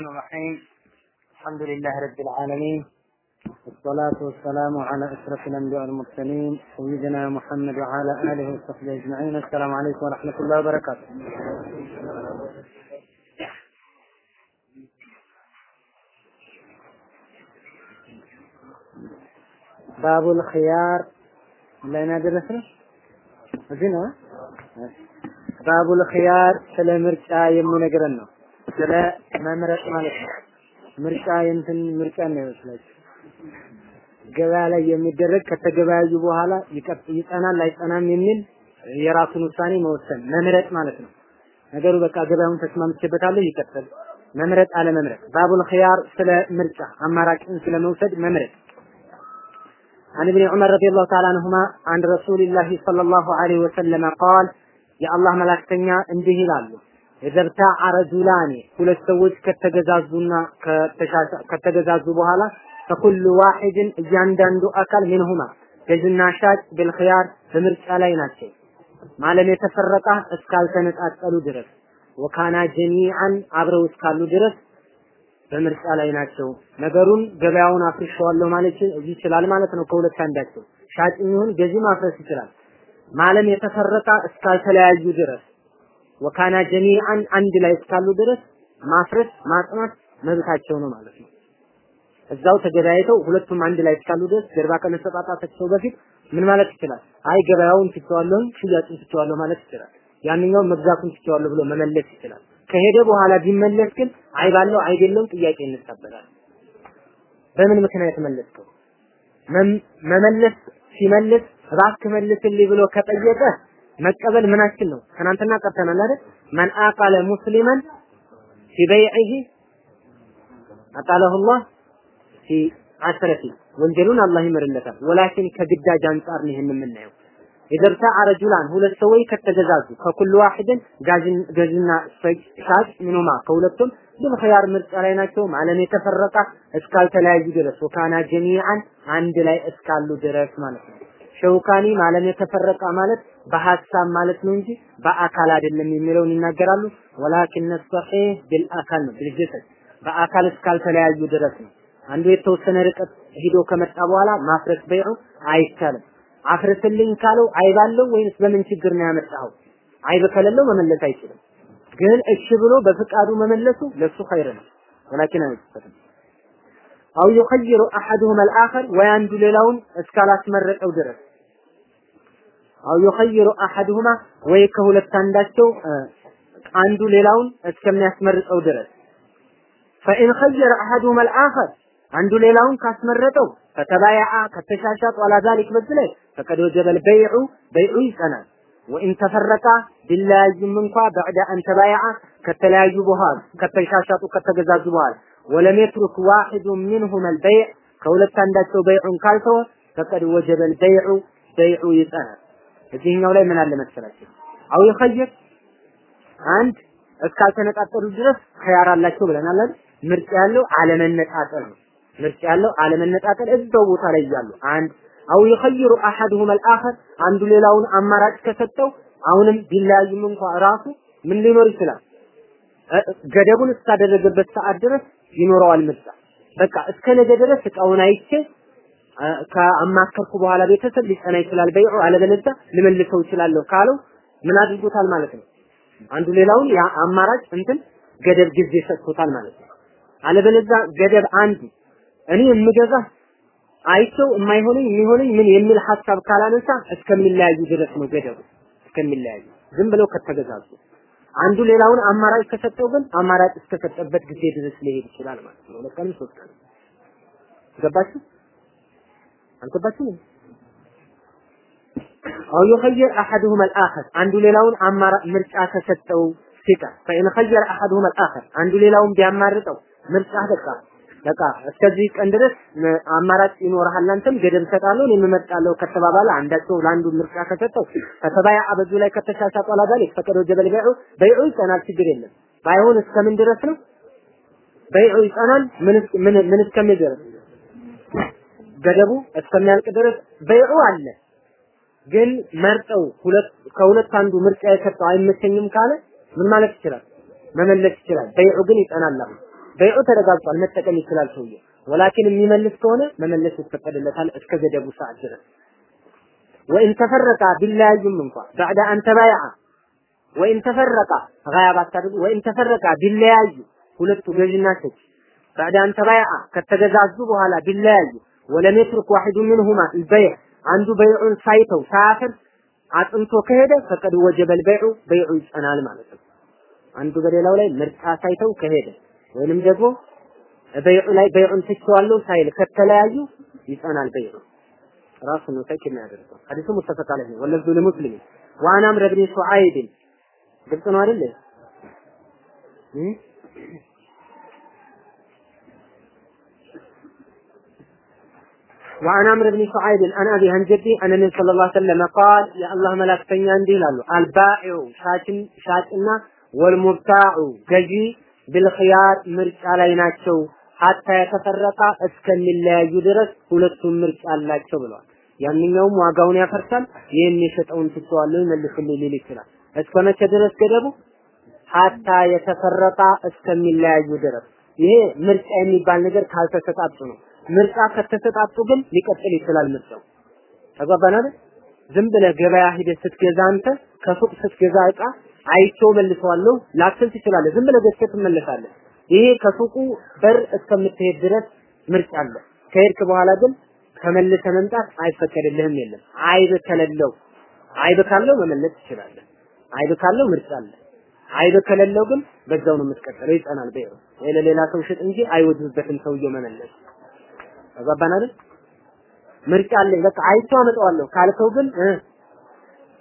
الرحمن الرحيم. الحمد لله رب العالمين. والصلاة والسلام على أشرف الأنبياء والمرسلين سيدنا محمد وعلى آله وصحبه أجمعين. السلام عليكم ورحمة الله وبركاته. باب الخيار. لا ينادي نفسه؟ باب الخيار. سلام رجاء يمنا قرنه. ስለ መምረጥ ማለት ነው። ምርጫ የእንትን ምርጫ ነው ይመስላችሁ። ገበያ ላይ የሚደረግ ከተገበያዩ በኋላ ይጸናል አይጸናም የሚል የራሱን ውሳኔ መወሰን መምረጥ ማለት ነው። ነገሩ በቃ ገበያውን ተስማምቼበታለሁ ይቀጥል። መምረጥ አለ መምረጥ ባቡል ኺያር ስለ ምርጫ አማራጭን ስለ መውሰድ መምረጥ عن ابن عمر رضي الله تعالى عنهما عن رسول الله صلى الله عليه وسلم قال يا የዘብታ ረጁላኒ ሁለት ሰዎች ከተገዛዙና ከተገዛዙ በኋላ ከኩሉ ዋሂድን እያንዳንዱ አካል ምንሁማ ገዥና ሻጭ ብልኽያር በምርጫ ላይ ናቸው ማለም የተፈረቃ እስካልተነጣጠሉ ድረስ ወካና ጀሚዓን አብረው እስካሉ ድረስ በምርጫ ላይ ናቸው። ነገሩን ገበያውን አፍርሸዋለሁ ማለት ይችላል ማለት ነው። ከሁለት አንዳቸው ሻጭ ይሁን ገዢ ማፍረስ ይችላል። ማለም የተፈረቃ እስካልተለያዩ ድረስ ወካና ጀሚዓን አንድ ላይ እስካሉ ድረስ ማፍረስ ማጽናት መብታቸው ነው ማለት ነው። እዛው ተገበያይተው ሁለቱም አንድ ላይ እስካሉ ድረስ ጀርባ ከመሰጣጣታቸው በፊት ምን ማለት ይችላል? አይ ገበያውን ትቼዋለሁ፣ ሽያጩን ትቼዋለሁ ማለት ይችላል። ያንኛው መግዛቱን ትቼዋለሁ ብሎ መመለስ ይችላል። ከሄደ በኋላ ቢመለስ ግን አይባለው አይደለም ጥያቄ እንቀበላል። በምን ምክንያት መለስከው? መመለስ ሲመልስ እባክህ መልስልኝ ብሎ ከጠየቀ መቀበል ምናችን ነው? ትናንትና ቀርተናል አይደል? መን አቃለ ሙስሊመን ፊ በይዒሂ አቃለሁ ላህ ፊ አስረቲ ወንጀሉን አላህ ይምርለታል። ወላኪን ከግዳጅ አንጻር ነው ይህን የምናየው። የደርሳ ረጁላን ሁለት ሰዎች ከተገዛዙ ከኩሉ ዋሂድን ገዥና ሻጭ ምኑማ ከሁለቱም ብልኸያር ምርጫ ላይ ናቸው። ማለም የተፈረቃ እስካልተለያዩ ድረስ ወካና ጀሚዓን አንድ ላይ እስካሉ ድረስ ማለት ነው። ሸውካኒ ማለም የተፈረቃ ማለት በሀሳብ ማለት ነው እንጂ በአካል አይደለም የሚለውን ይናገራሉ። ወላኪን ሰሒህ ቢልአካል ነው ቢልጀሰድ በአካል እስካልተለያዩ ድረስ ነው። አንዱ የተወሰነ ርቀት ሂዶ ከመጣ በኋላ ማፍረስ በይዑ አይቻልም። አፍርስልኝ ካለው አይብ አለው ወይስ በምን ችግር ነው ያመጣው? አይብ ከሌለው መመለስ አይችልም። ግን እሺ ብሎ በፍቃዱ መመለሱ ለሱ ኸይር ነው። ወላኪን አይፈትም። አው ይኸይሩ አሐዱሁም አልአኸር ወይ አንዱ ሌላውን እስካላስመረጠው ድረስ አው ይኸይሩ አሐዱሁማ ወይ ከሁለት አንዳቸው አንዱ ሌላውን እስከሚያስመርጠው ድረስ ፈኢን ኸየረ አሐዱሁም አልአኸር አንዱ ሌላውን ካስመረጠው ከተባያአ ከተሻሻጡ አላ ዛሊክ በዚህ ላይ ፈቀድ ወጀበል በይዑ በይዑ ይጸናል። ወኢን ተፈረቃ ቢለያዩም እንኳ በዕደ አን ተባያአ ከተለያዩ በኋላ ከተሻሻጡ ከተገዛዙ በኋላ ወለም የትሩክ ዋሂዱ ሚንሁም አልበይዕ ከሁለት አንዳቸው በይዑን ካልተወ ፈቀድ ወጀበል በይዑ በይዑ ይጸናል። እዚህኛው ላይ ምን አለ መሰላችሁ? አው ይኸይር አንድ እስካልተነጣጠሉ ድረስ ኸያር አላቸው ብለናል አይደል? ምርጫ ያለው አለመነጣጠል ነው። ምርጫ ያለው አለመነጣጠል እዛው ቦታ ላይ እያሉ አንድ አው ይኸይሩ አሐዱሁም አልአኸር አንዱ ሌላውን አማራጭ ከሰጠው አሁንም ቢለያዩም እንኳ ራሱ ምን ሊኖር ይችላል? ገደቡን እስካደረገበት ሰዓት ድረስ ይኖረዋል ምርጫ። በቃ እስከ ነገ ድረስ እቃውን አይቼ ከአማከርኩ በኋላ ቤተሰብ ሊጸና ይችላል በይዑ አለበለዚያ ልመልሰው እችላለሁ ካለው ምን አድርጎታል ማለት ነው። አንዱ ሌላውን አማራጭ እንትን ገደብ ጊዜ ሰጥቶታል ማለት ነው። አለበለዚያ ገደብ አንዱ እኔ የምገዛ አይቸው የማይሆነኝ የሚሆነኝ ምን የሚል ሐሳብ ካላነሳ እስከሚለያዩ ድረስ ነው ገደቡ እስከሚለያዩ ዝም ብለው ከተገዛዙ አንዱ ሌላውን አማራጭ ከሰጠው ግን አማራጭ እስከሰጠበት ጊዜ ድረስ ሊሄድ ይችላል ማለት ነው። ሁለት ሶስት ገባችሁ? አልገባችሁም? አው ይኸይር አሐዱሁም አልአኸር አንዱ ሌላውን አማራጭ ምርጫ ከሰጠው ሲቀር ፈኢን ኸየረ አሐዱሁም አልአኸር አንዱ ሌላውን ቢያማርጠው ምርጫ በቃ በቃ እስከዚህ ቀን ድረስ አማራጭ ይኖርሃል። አንተም ገደብ እሰጣለሁ እኔም እመርጣለሁ ከተባባለ አንዳቸው ለአንዱ ምርጫ ከሰጠው ከተባያ አበዙ ላይ ከተሻሻጡ አላዛል ፈቀደ ጀበል በይዑ በይዑ ይጸናል፣ ችግር የለም። ባይሆን እስከምን ድረስ ነው በይዑ ይጸናል? ምን ምን ምን እስከሚል ድረስ ገደቡ እስከሚያልቅ ድረስ በይዑ አለ። ግን መርጠው ሁለት ከሁለት አንዱ ምርጫ የሰጠው አይመቸኝም ካለ ምን ማለት ይችላል? መመለስ ይችላል። በይዑ ግን ይጸናል። በይዑ ተረጋግጧል፣ መጠቀም ይችላል ሰውዬ። ወላኪን የሚመልስ ከሆነ መመለስ ይፈቀድለታል እስከ ገደቡ ሰዓት ድረስ። ወኢን ተፈረቃ ቢለያዩም እንኳ ባዕደ አን ተባይዓ ወኢን ተፈረቃ ጋያ ባታደርጉ ወኢን ተፈረቃ ቢለያዩ ሁለቱ ገዥና ሸጭ ባዕደ አን ተባይዓ ከተገዛዙ በኋላ ቢለያዩ ወለም የትሩክ ዋሂዱ ሚንሁማ አልበይዕ አንዱ በይዑን ሳይተው ሳያፈርስ አጥንቶ ከሄደ ፈቀድ ወጀበል በይዑ በይዑ ይጸናል ማለት ነው። አንዱ በሌላው ላይ ምርጫ ሳይተው ከሄደ ወይንም ደግሞ በይዑ ላይ በይዑን ትቼዋለሁ ሳይል ከተለያዩ ይጸናል በይዑ። ራሱ ነው ተኪ የሚያደርገው። ሐዲሱ ሙተፈቅ ዐለይሂ ነው ወለፍዙ ለሙስሊም። ወአን አምር ብን ሹዓይብ። ግልጽ ነው አይደል وعن عمرو بن شعيب عن ابي عن جدي ان النبي صلى الله عليه وسلم قال يا الله ملاكتኛ እንዲህ ይላሉ አልባኢዑ ሻጭን ሻጭና ወልሙብታዑ ገዢ ቢልኺያር ምርጫ ላይ ናቸው ሀታ የተፈረቃ እስከሚለያዩ ድረስ ሁለቱም ምርጫ አላቸው ብለዋል። ያንኛውም ዋጋውን ያፈርሳል፣ ይህን የሸጠውን ትተዋለሁ መልስልኝ ሊል ይችላል። እስከ መቼ ድረስ ገደቡ? ሀታ የተፈረቃ እስከሚለያዩ ድረስ። ይሄ ምርጫ የሚባል ነገር ካልተሰጣጡ ነው። ምርጫ ከተሰጣጡ ግን ሊቀጥል ይችላል ምርጫው። አይደል? ዝም ብለህ ገበያ ሂደህ ስትገዛ አንተ ከሱቅ ስትገዛ እቃ አይቼው መልሰዋለሁ ላትል ትችላለህ። ዝም ብለህ ገዝተህ ትመለሳለህ። ይሄ ከሱቁ በር እስከምትሄድ ድረስ ምርጫ አለ። ከሄድክ በኋላ ግን ተመልሰ መምጣት አይፈቀድልህም። የለም አይብ ከሌለው አይብ ካለው መመለስ ትችላለህ። አይብ ካለው ምርጫ አለ። አይብ ከሌለው ግን በዛው ነው የምትቀጥለው፣ ይጸናል። በይሩ ወይ ለሌላ ሰው ሽጥ እንጂ አይወድበትም ሰውየው መመለስ። ተግባባን አይደል? ምርጫ አለኝ በቃ አይቼው አመጣዋለሁ ካልከው ግን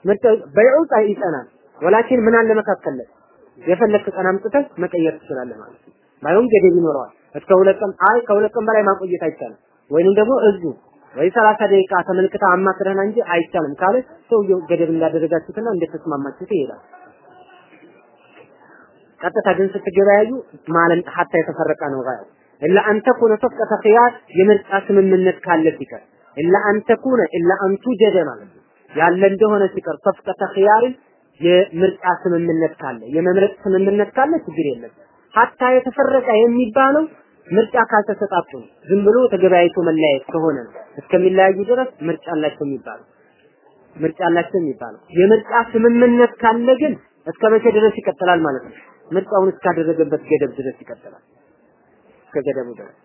ምርጫ በይዑ ይጸናል። ወላኪን ምን አለ መካከል የፈለክ ቀን አምጥተህ መቀየር ትችላለህ ማለት ነው። ባይሆን ገደብ ይኖረዋል። እስከ ሁለት ቀን አይ ከሁለት ቀን በላይ ማቆየት አይቻልም። ወይንም ደግሞ እዙ ወይ ሰላሳ ደቂቃ ተመልክተ አማክረህና እንጂ አይቻልም ካለ ሰውየው ገደብ እንዳደረጋችሁትና እንደተስማማችሁት ይሄዳል። ቀጥታ ግን ስትገበያዩ ما لم حتى يتفرقا ነው غاية ው إلا أن تكون صفقة خيار የምርጫ ስምምነት ካለ ሲቀር إلا أن تكون إلا أن توجد ማለት ነው ያለ እንደሆነ ሲቀር صفقة خيار ን የምርጫ ስምምነት ካለ የመምረጥ ስምምነት ካለ ችግር የለም። حتى يتفرقا የሚባለው ምርጫ ካልተሰጣጡ ነው። ዝም ብሎ ተገበያይቶ መለያየት ከሆነ ነው። እስከሚለያዩ ድረስ ምርጫ አላቸው የሚባለው ምርጫ አላቸው የሚባለው የምርጫ ስምምነት ካለ ግን እስከ መቼ ድረስ ይቀጥላል ማለት ነው? ምርጫውን እስካደረገበት ገደብ ድረስ ይቀጥላል። እስከ ገደቡ ድረስ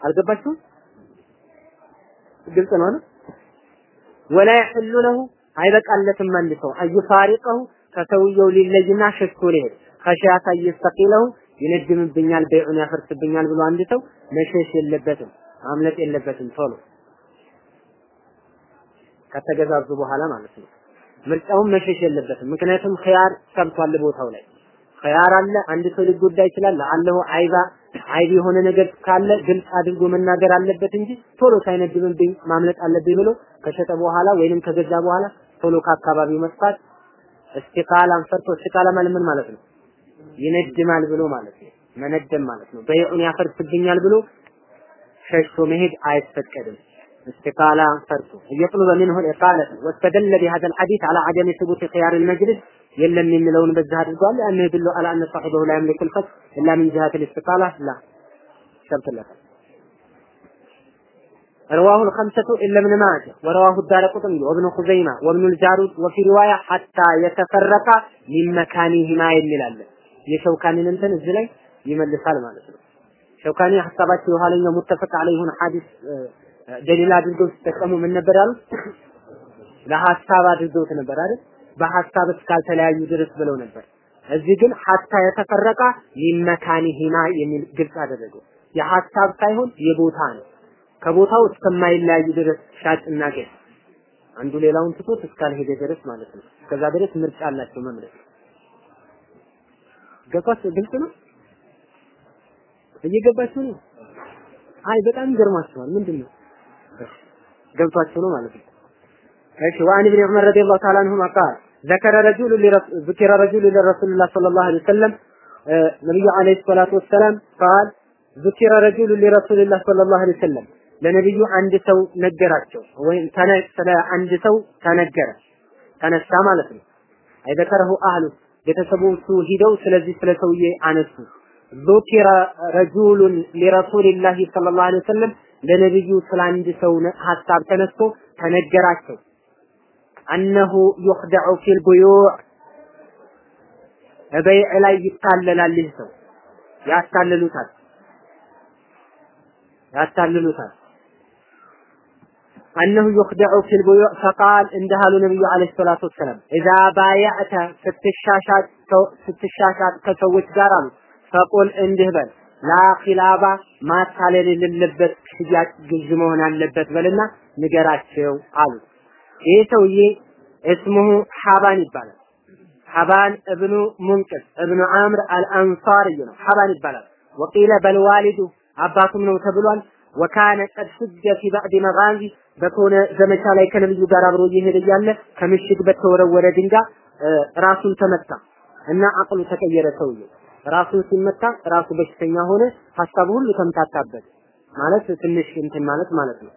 አልገባችሁም? ግልጽ ነው አይደል? ወላ ይሕሉ ለሁ አይበቃለትም መልሰው አዩፋሪቀሁ ከሰውየው ሊለይና ሸሽቶ ሊሄድ ከሻታ ይስተቂለሁ ይነድምብኛል፣ በይዑን ያፈርስብኛል ብሎ አንድ ሰው መሸሽ የለበትም፣ ማምለጥ የለበትም። ቶሎ ከተገዛዙ በኋላ ማለት ነው። ምርጫውን መሸሽ የለበትም። ምክንያቱም ኺያር ሰብቷል ቦታው ላይ ኺያር አለ። አንድ ሰው ሊጎዳ ይችላል። ለአለሁ አይባ አይብ የሆነ ነገር ካለ ግልጽ አድርጎ መናገር አለበት እንጂ ቶሎ ሳይነድምብኝ ማምለጥ አለብኝ ብሎ ከሸጠ በኋላ ወይንም ከገዛ በኋላ ቶሎ ከአካባቢው መጥፋት እስቲቃላን ፈርቶ እስቲቃላ ማለት ምን ማለት ነው? ይነድማል ብሎ ማለት ነው። መነደም ማለት ነው። በይዑን ያፈርስብኛል ብሎ ሸሽቶ መሄድ አይፈቀድም። استقالة فرق يطلب منه الإقالة واستدل بهذا الحديث على عدم ثبوت خيار المجلس يلم من ملون بزهر قال لأنه يدل على أن صاحبه لا يملك الفتح إلا من جهة الاستقالة لا شرط لك رواه الخمسة إلا ابن ماجه ورواه الدار قطني وابن خزيمة وابن الجارود وفي رواية حتى يتفرق من مكانهما የሚላለ የሸውካኒን እንትን እዚህ ላይ ይመልሳል ማለት ነው። ሸውካኒ ሐሳባቸው የኋለኛው ሙተፈቅ አለይሁን ሐዲስ ደሊል አድርገው ሲጠቀሙ ምን ነበር ያሉት? ለሐሳብ አድርገውት ነበር አይደል? በሐሳብ እስካልተለያዩ ድረስ ብለው ነበር። እዚህ ግን ሐታ የተፈረቃ ሚመካኒሂማ የሚል ግልጽ አደረገው። የሐሳብ ሳይሆን የቦታ ነው። ከቦታው እስከማይለያዩ ድረስ ሻጭና ገዥ አንዱ ሌላውን ትቶት እስካልሄደ ድረስ ማለት ነው። ከዛ ድረስ ምርጫ አላቸው መምረጥ። ገባስ? ግልጽ ነው። እየገባችሁ ነው። አይ በጣም ይገርማችኋል። ምንድነው ገብቷችሁ ነው ማለት ነው። እሺ ወአን ኢብኑ ዑመር ረዲየላሁ ተዓላ አንሁማ ቃል قال ذكر رجل ذكر رجل لرسول الله صلى الله عليه وسلم نبي عليه الصلاة والسلام قال ذكر رجل لرسول الله صلى الله عليه وسلم ለነብዩ አንድ ሰው ነገራቸው ወይም ስለ አንድ ሰው ተነገረ ተነሳ ማለት ነው አይዘከረሁ አህሉ ቤተሰቦቹ ሂደው ስለዚህ ስለ ሰውዬ አነሱ ذكر رجل لرسول الله صلى الله عليه وسلم ለነብዩ ስለ አንድ ሰው ሐሳብ ተነስቶ ተነገራቸው አነሁ ዩኽደዑ ፊል ቡዩዕ በይዕ ላይ ይታለላል። ይህ ሰው ያታልሉታል ያታልሉታል። አነሁ ዩኽደዑ ፊል ቡዩዕ ፈቃል እንዲህ አሉ ነቢዩ ዓለይሂ ሰላቱ ወሰላም ኢዛ ባያዕተ ስትሻሻጥ ከሰዎች ጋር አሉ ፈቁል እንዲህ በል ላኺላባ ማታለል የሌለበት ሽያጭ ግዥ መሆን አለበት በልና ንገራቸው አሉት። ይህ ሰውዬ እስሙሁ ሐባን ይባላል። ሐባን እብኑ ሙንቅስ እብኑ አምር አልአንሳሪ ነው። ሐባን ይባላል። ወቂለ በልዋሊዱ አባቱም ነው ተብሏል። ወካነ ቀድ ሱጀ ፊ ባዕድ መጋዚ በከሆነ ዘመቻ ላይ ከነብዩ ጋር አብሮ እየሄደ እያለ ከምሽግ በተወረወረ ድንጋይ ራሱን ተመታ እና አቅሉ ተቀየረ ሰውዬው። ራሱን ሲመታ ራሱ በሽተኛ ሆነ። ሀሳቡ ሁሉ ተምታታበት ማለት ትንሽ እንትን ማለት ማለት ነው።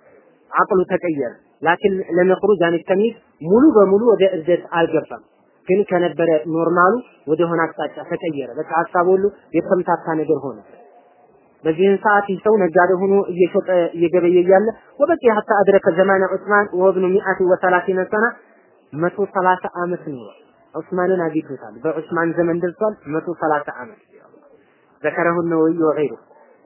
አቅሉ ተቀየረ። ላኪን ለመኽሩጅ አን ተሚዝ ሙሉ በሙሉ ወደ እብደት አልገባም። ግን ከነበረ ኖርማሉ ወደ ሆነ አቅጣጫ ተቀየረ። በቃ ሀሳቡ ሁሉ የተምታታ ነገር ሆነ። በዚህን ሰዓት ይህ ሰው ነጋዴ ሆኖ እየሸጠ እየገበየ እያለ ወበቂ ሀታ አድረከ ዘማነ ዑስማን ወብኑ ሚአት ወሰላሲነ ሰና መቶ ሰላሳ ዓመት ነው ዑስማንን አግኝቶታል። በዑስማን ዘመን ደርሷል። መቶ ሰላሳ ዓመት ዘከረሁ ነወይ ወገይሩ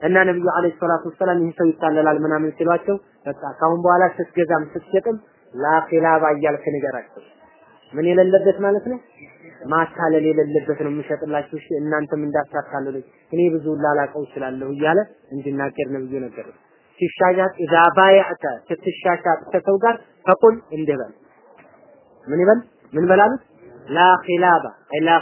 እና ነብዩ አለይሂ ሰላቱ ወሰላም ይህ ሰው ይታለላል ምናምን ሲሏቸው በቃ ካሁን በኋላ ስትገዛም ስትሸጥም ላኺላባ እያልክ ንገራቸው። ምን የሌለበት ማለት ነው? ማታለል የሌለበት ነው የምሸጥላችሁ። እሺ እናንተም እንዳታታልሉኝ እኔ ብዙ ላላቀው እችላለሁ እያለ እንዲናገር ነብዩ ነገሩ። ሲሻሻጥ ኢዛ ባያዕተ ስትሻሻጥ ከሰው ጋር ፈቁል እንደበል ምን ይበል ምን በላሉት ላ ኺላባ ላ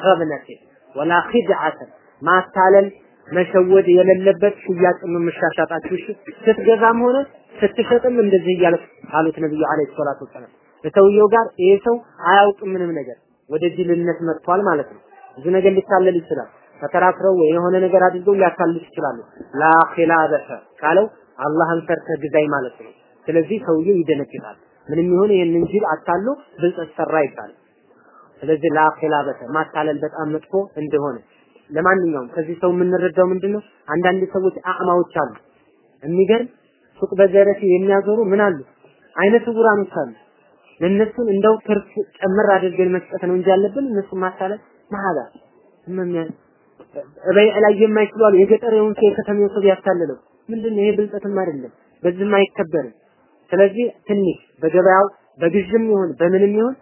ወላ ኺድዓተ ማታለል መሸወድ የሌለበት ሽያጭ ነው የምሻሻጣችሁ። እሺ ስትገዛም ሆነ ስትሸጥም እንደዚህ እያለ አሉት ነብዩ አለይሂ ሰላቱ ወሰላም። በሰውየው ጋር ይሄ ሰው አያውቅም ምንም ነገር ወደ ጅልነት መጥቷል ማለት ነው። ብዙ ነገር ሊታለል ይችላል። ተከራክረው ወይ የሆነ ነገር አድርገው ሊያታልል ይችላሉ። ላ ኺላበተ ካለው አላህን ፈርተህ ግዛኝ ማለት ነው። ስለዚህ ሰውየው ይደነግጣል። ምንም ይሁን ይህንን ጅል አታሎ ብልጠት ሰራ ይባላል። ስለዚህ ላ ኺላበተ ማታለል በጣም መጥፎ እንደሆነ ለማንኛውም ከዚህ ሰው የምንረዳው ምንድነው? አንዳንድ ሰዎች አዕማዎች አሉ። የሚገርም ሱቅ በዘረፊ የሚያዞሩ ምን አሉ? አይነ ስውራኖች አሉ። ለእነሱን እንደው ትርፍ ጨምር አድርገን መስጠት ነው እንጂ ያለብን እነሱን ማታለል ማሃላ ምንም በይዕ ላይ የማይችሉ አሉ። የገጠሬውን ሰው የከተማው ሰው ያታለለው ምንድነው? ይሄ ብልጠትም አይደለም፣ በዚህም አይከበርም። ስለዚህ ትንሽ በገበያው በግዥም ይሁን በምንም ይሁን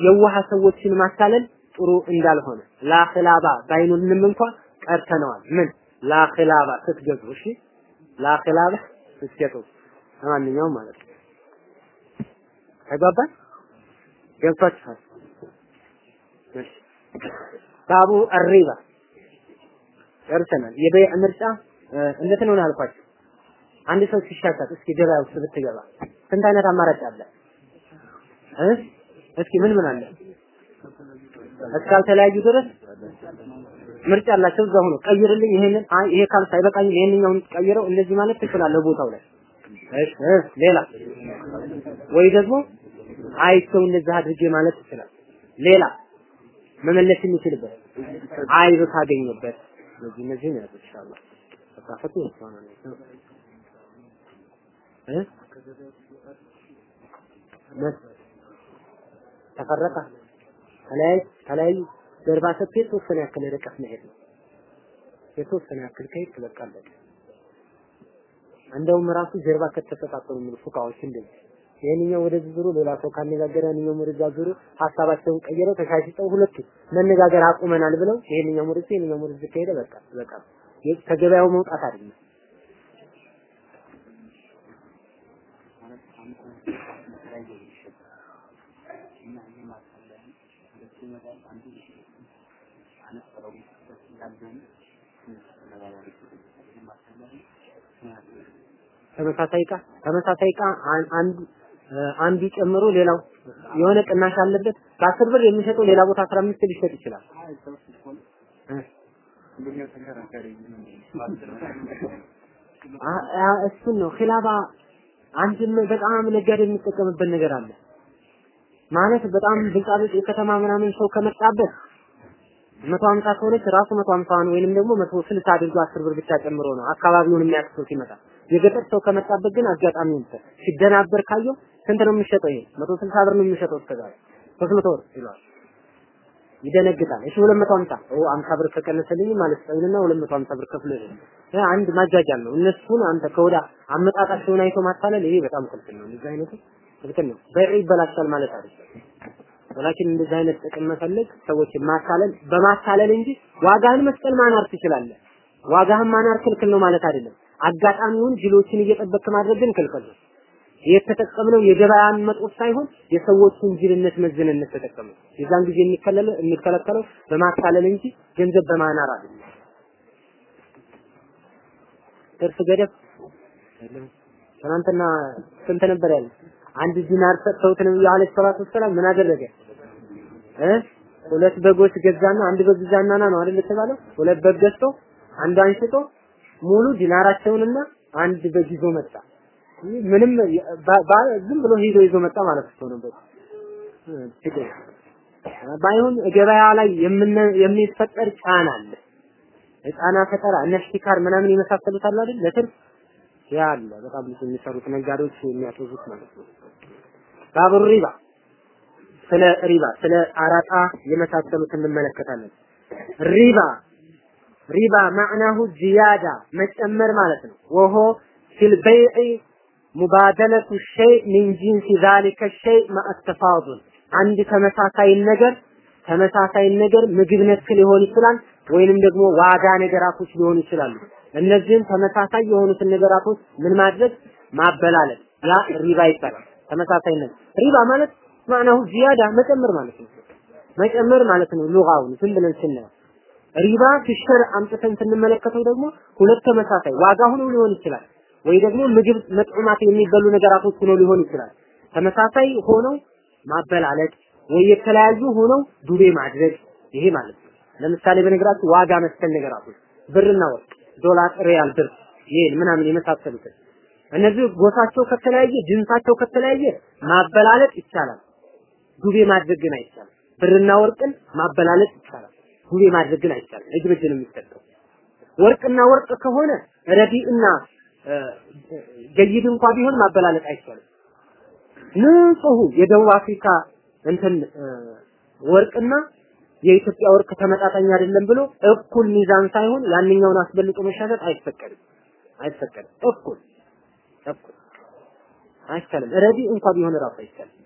የዋሃ ሰዎችን ማታለል ጥሩ እንዳልሆነ ላኺላባ ባይኑንም እንኳን ቀርተነዋል። ምን ላኺላባ ስትገዙ፣ እሺ ላኺላባ ስትገዙ ማንኛውም ማለት ነው። ተግባባን? ገብቷችኋል? ባቡ አሪባ ጨርሰናል። የበይዕ ምርጫ እንዴት ነው ያልኳችሁ? አንድ ሰው ሲሻሻጥ እስኪ ገበያ ውስጥ ብትገባ ስንት አይነት አማራጭ አለ? እስኪ ምን ምን አለ? እስካልተለያዩ ድረስ ምርጫ አላቸው። እዛ ሆኖ ቀይርልኝ ይሄንን፣ አይ ይሄ ካልስ አይበቃኝም ይሄንኛውን ቀይረው እንደዚህ ማለት ትችላለህ ቦታው ላይ። እሺ ሌላ ወይ ደግሞ አይተው እንደዚህ አድርጌ ማለት ይችላል። ሌላ መመለስ የሚችልበት አይብ ካገኘበት እነዚህ እነዚህ ነው ኢንሻአላህ ተካፈቱ ይሆናል እ ተፈረቀ ከላይ ከላይ ጀርባ ሰጥቶ የተወሰነ ያክል ርቀት መሄድ ነው። የተወሰነ ያክል ከሄድ ትበቃለህ። እንደውም ራሱ ጀርባ ከተሰጣጠሩ የሚሉ ፉቃዎች እንደዚህ ይሄንኛው ወደዚህ ዙሮ ሌላ ሰው ካነጋገረ ያንኛው ወደዛ ዙሮ ሀሳባቸውን ቀይረው ተሻሽጠው ሁለቱ መነጋገር አቁመናል ብለው ይሄንኛው ወደዚህ ይሄንኛው ወደዚህ ከሄደ በቃ በቃ ከገበያው መውጣት አይደለም። ተመሳሳይ ዕቃ ተመሳሳይ ዕቃ አንዱ አንዱ ጨምሮ ሌላው የሆነ ቅናሽ አለበት። በአስር ብር የሚሸጠው ሌላ ቦታ አስራ አምስት ሊሸጥ ይችላል። እሱን ነው ኺላባ አንድም በጣም ነጋዴ የሚጠቀምበት ነገር አለ። ማለት በጣም ብልጣብልጥ የከተማ ምናምን ሰው ከመጣበት መቶ ሀምሳ ከሆነች ራሱ መቶ ሀምሳዋን ወይንም ደግሞ መቶ ስልሳ አድርጎ አስር ብር ብቻ ጨምሮ ነው አካባቢውን የሚያውቅ ሰው ሲመጣ። የገጠር ሰው ከመጣበት ግን አጋጣሚ እንትን ሲደናበር ካየው ስንት ነው የሚሸጠው? ይሄ መቶ ስልሳ ብር ነው የሚሸጠው እስከዛሬ ሶስት መቶ ብር ይለዋል። ይደነግጣል። እሺ ሁለት መቶ ሀምሳ ኦ ሀምሳ ብር ከቀነሰልኝ ማለት መቶ ሀምሳ ብር ከፍሎ ይሄ አንድ ማጃጃል ነው። እነሱን አንተ ከወዳ አመጣጣቸውን አይቶ ማታለል ይሄ በጣም ክልክል ነው። እንደዚህ አይነቱ ክልክል ነው። በይዕ ይበላሻል ማለት አይደለም። ወላኪን እንደዚህ አይነት ጥቅም መፈለግ ሰዎችን ማታለል በማታለል እንጂ ዋጋህን መስቀል ማናር ትችላለህ። ዋጋህን ማናር ክልክል ነው ማለት አይደለም። አጋጣሚውን ጅሎችን እየጠበቅክ ማድረግ ግን ክልክል ነው። የተጠቀምነው የገበያን መጦት ሳይሆን የሰዎችን ጅልነት መዝነነት ተጠቀምነው። የዛን ጊዜ የሚከለለው የሚከለከለው በማታለል እንጂ ገንዘብ በማናር አይደለም። ትርፍ ገደብ ትናንትና ስንት ነበር ያለ? አንድ ዲናር ሰጥተውት ነብዩ አለይሂ ሰላቱ ወሰላም ምን አደረገ እ ሁለት በጎች ገዛና አንድ በግ ገዛና ነው አይደል የተባለው? ሁለት በግ ገዝቶ አንዷን ሽጦ ሙሉ ዲናራቸውንና አንድ በግ ይዞ መጣ። ምንም ዝም ብሎ ሄዶ ይዞ መጣ ማለት ነው ነበር። ባይሆን ገበያ ላይ የሚፈጠር ጫና አለ። የጫና ፈጠራ እነ ሽቲካር ምናምን የመሳሰሉት አለ አይደል ለትርፍ ያ አለ በጣም ብዙ የሚሰሩት ነጋዴዎች የሚያጠዙት ማለት ነው። باب الربا ስለ ሪባ ስለ አራጣ የመሳሰሉት እንመለከታለን። ሪባ ሪባ معناه زيادة መጨመር ማለት ነው። وهو في البيع مبادلة شيء من جنس ذلك الشيء مع التفاضل አንድ ተመሳሳይ ነገር ተመሳሳይ ነገር ምግብ ነክ ሊሆን ይችላል ወይንም ደግሞ ዋጋ ነገራቶች ሊሆኑ ይችላሉ። እነዚህን ተመሳሳይ የሆኑትን ነገራቶች ምን ማድረግ ማበላለጥ ያ ሪባ ይባላል። ተመሳሳይነት ሪባ ማለት معناه زيادة መጨመር ማለት ነው። መጨመር ማለት ነው። لغة ውን ዝም ብለን ስናየው ሪባ في الشرع አምጥተን ስንመለከተው ደግሞ ሁለት ተመሳሳይ ዋጋ ሆኖ ሊሆን ይችላል ወይ ደግሞ ምግብ مطعومات የሚበሉ ነገራቶች ሆኖ ሊሆን ይችላል። ተመሳሳይ ሆነው ማበላለጥ ወይ የተለያዩ ሆነው ዱቤ ማድረግ ይሄ ማለት ነው። ለምሳሌ በነገራችሁ ዋጋ መሰል ነገራቶች ብርና ወርቅ፣ ዶላር፣ ሪያል፣ ብር ይሄን ምናምን የመሳሰሉትን እነዚህ ጎሳቸው ከተለያየ ጅንሳቸው ከተለያየ ማበላለጥ ይቻላል። ዱቤ ማድረግ ግን አይቻልም። ብርና ወርቅን ማበላለጥ ይቻላል። ዱቤ ማድረግ ግን አይቻልም። እጅ በእጅ ነው የሚሰጠው። ወርቅና ወርቅ ከሆነ ረቢዕና ጀይድ እንኳ ቢሆን ማበላለጥ አይቻልም። ንጹሁ የደቡብ አፍሪካ እንትን ወርቅና የኢትዮጵያ ወርቅ ተመጣጣኝ አይደለም ብሎ እኩል ሚዛን ሳይሆን ያንኛውን አስበልጦ መሻሸጥ አይፈቀድም። አይፈቀድም። እኩል እኩል አይቻልም። ረዲ እንኳ ቢሆን ራሱ አይቻልም።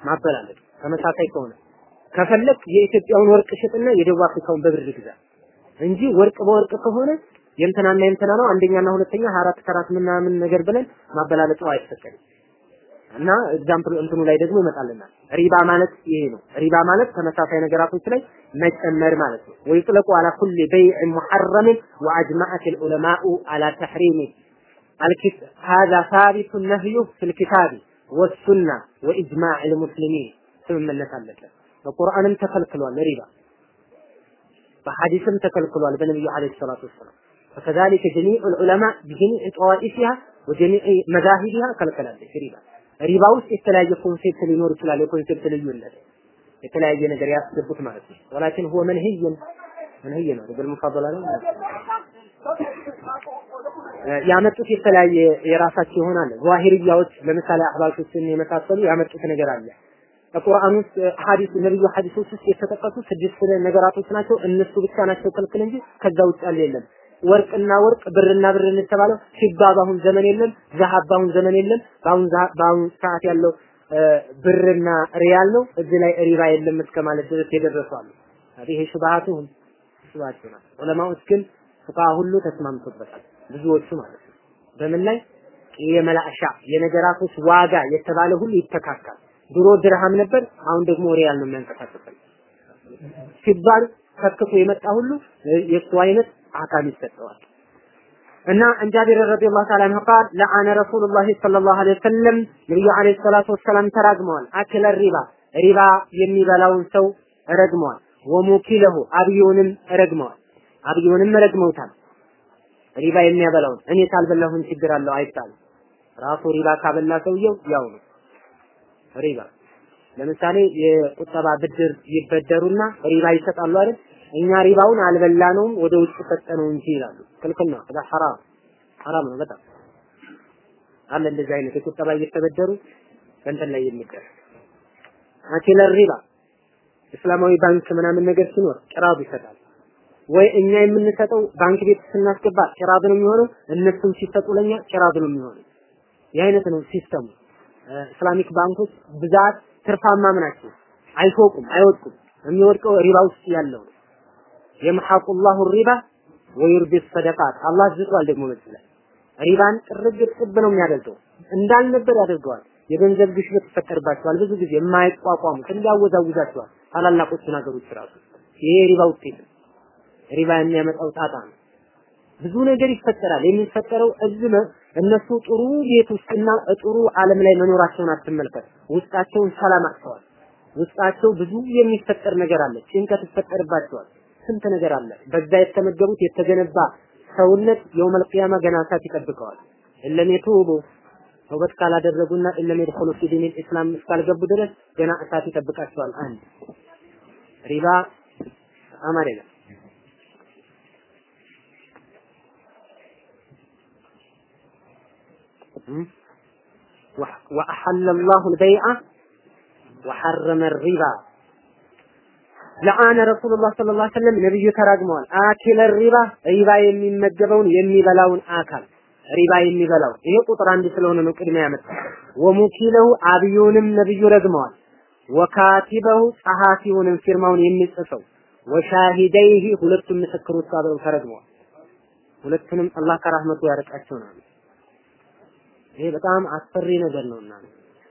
ማበላለጥ ተመሳሳይ ከሆነ ከፈለክ የኢትዮጵያውን ወርቅ ሽጥና የደቡብ አፍሪካውን በብር ግዛ እንጂ ወርቅ በወርቅ ከሆነ የእንትናና የእንትና ነው አንደኛና ሁለተኛ አራት ከራት ምናምን ነገር ብለን ማበላለጡ አይፈቀድም። እና example እንትኑ ላይ ደግሞ ይመጣልናል። ሪባ ማለት ይሄ ነው። ሪባ ማለት ተመሳሳይ ነገራቶች ላይ መጨመር ማለት ነው። ويطلق على كل بيع محرم وأجمعت العلماء على تحريم هذا ثابت نهيه في الكتاب والسنة وإجماع المسلمين ስምምነት አለበት። በቁርአንም ተከልክሏል ሪባ፣ በሐዲስም ተከልክሏል በነቢዩ ዓለይሂ ሰላቱ ወሰላም። فكذلك جميع العلماء بجميع طوائفها وجميع مذاهبها ከልክላለች ሪባ። ሪባ ውስጥ የተለያየ ኮንሴፕት ሊኖር ይችላል። የኮንሴፕት ልዩነት የተለያየ ነገር ያስገቡት ማለት ነው። ወላኪን ሁወ መንህይን መንህይ ነው። بالمفاضله ነው ያመጡት የተለያየ የራሳቸው ይሆናል። ዛሂርያዎች ለምሳሌ አህባሾችን የመሳሰሉ ያመጡት ነገር አለ። በቁርአን ውስጥ ሐዲስ ነብዩ ሐዲሶች ውስጥ የተጠቀሱ ስድስት ነገራቶች ናቸው። እነሱ ብቻ ናቸው ክልክል እንጂ ከዛ ውጭ ያለ የለም። ወርቅና ወርቅ ብርና ብር የተባለው ፊዳ በአሁን ዘመን የለም፣ ዘሀብ በአሁን ዘመን የለም። በአሁን በአሁን ሰዓት ያለው ብርና ሪያል ነው። እዚህ ላይ ሪባ የለም እስከ ማለት ድረስ የደረሱ አሉ። ይሄ ሹብሃቱም ሹብሃቱ ናቸው። ዑለማዎች ግን ፍቃ ሁሉ ተስማምቶበታል፣ ብዙዎቹ ማለት ነው። በምን ላይ የመላእሻ የነገራቶች ዋጋ የተባለ ሁሉ ይተካካል። ድሮ ድርሃም ነበር፣ አሁን ደግሞ ሪያል ነው የሚያንቀሳቅሰው ሲባል ተክቶ የመጣ ሁሉ የእሱ አይነት አካል ይሰጠዋል። እና እን ጃቢር ረዲየላሁ ተዓላ አንሁ ቃል ለዓነ ረሱሉላህ ሰለላሁ ዐለይሂ ወሰለም ነብዩ ዐለይሂ ሰላቱ ወሰላም ተራግመዋል። አክለ ሪባ ሪባ የሚበላውን ሰው ረግመዋል። ወሙኪለሁ አብዩንም ረግመዋል። አብዩንም ረግመውታል። ሪባ የሚያበላውን እኔ ካልበላሁን ችግር አለው አይባልም። ራሱ ሪባ ካበላ ሰውየው ያው ነው ሪባ። ለምሳሌ የቁጠባ ብድር ይበደሩና ሪባ ይሰጣሉ አይደል? እኛ ሪባውን አልበላነውም ወደ ውጭ ሰጠነው እንጂ ይላሉ። ክልክል ነው። ሐራም ሐራም ነው በጣም አለ እንደዚህ አይነት የቁጠባ እየተበደሩ በእንትን ላይ የሚቀር آكل الربا እስላማዊ ባንክ ምናምን ነገር ሲኖር قراض ይሰጣል ወይ እኛ የምንሰጠው ባንክ ቤት ስናስገባ قراض ነው የሚሆነው፣ እነሱም ሲሰጡ ለኛ قراض ነው የሚሆነው። ይህ ነው ሲስተሙ። Islamic ባንኮች ብዛት ትርፋማም ናቸው። አይፎቁም፣ አይወድቁም። የሚወድቀው ሪባ ውስጥ ያለው ነው። يمحق الله الربا ويربي الصدقات አላህ ዝቷል። ደግሞ ላይ ሪባን ጥርግ ጥብ ነው የሚያደርገው፣ እንዳልነበር ያደርገዋል። የገንዘብ ግሽበት ይፈጠርባቸዋል። ብዙ ጊዜ የማይቋቋሙት እንዲያወዛውዛቸዋል ታላላቆቹ ነገሮች ራሱ ይሄ ሪባ ውጤት ነው። ሪባ የሚያመጣው ጣጣ ነው። ብዙ ነገር ይፈጠራል። የሚፈጠረው እዚህ እነሱ ጥሩ ቤት ውስጥና ጥሩ ዓለም ላይ መኖራቸውን አትመልከት። ውስጣቸውን ሰላም አጥተዋል። ውስጣቸው ብዙ የሚፈጠር ነገር አለ። ጭንቀት ይፈጠርባቸዋል። ስንት ነገር አለ። በዛ የተመገቡት የተገነባ ሰውነት የውመል ቂያማ ገና እሳት ይጠብቀዋል። እለም የቱቡ ተውበት ካላደረጉና እለም የድኹሉ ፊ ዲኒል ኢስላም እስካልገቡ ድረስ ገና እሳት ይጠብቃቸዋል። አንድ ሪባ አማሬ وأحل الله البيع وحرم الربا ለአነ ረሱሉላህ ሰለላሁ ዐለይሂ ወሰለም ነብዩ ተራግመዋል። አኪለ ሪባ ሪባ የሚመገበውን የሚበላውን አካል ሪባ የሚበላው ይሄ ቁጥር አንድ ስለሆነ ነው ቅድሚያ ያመጣው። ወሙኪለሁ አብዩንም ነብዩ ረግመዋል። ወካቲበሁ ጸሐፊውንም ፊርማውን የሚጽፈው ወሻሂደይህ ሁለቱም ምስክሮች አብረው ተረግመዋል። ሁለቱንም አላህ ከራህመቱ ያርቃቸው ነው። ይሄ በጣም አስፈሪ ነገር ነውና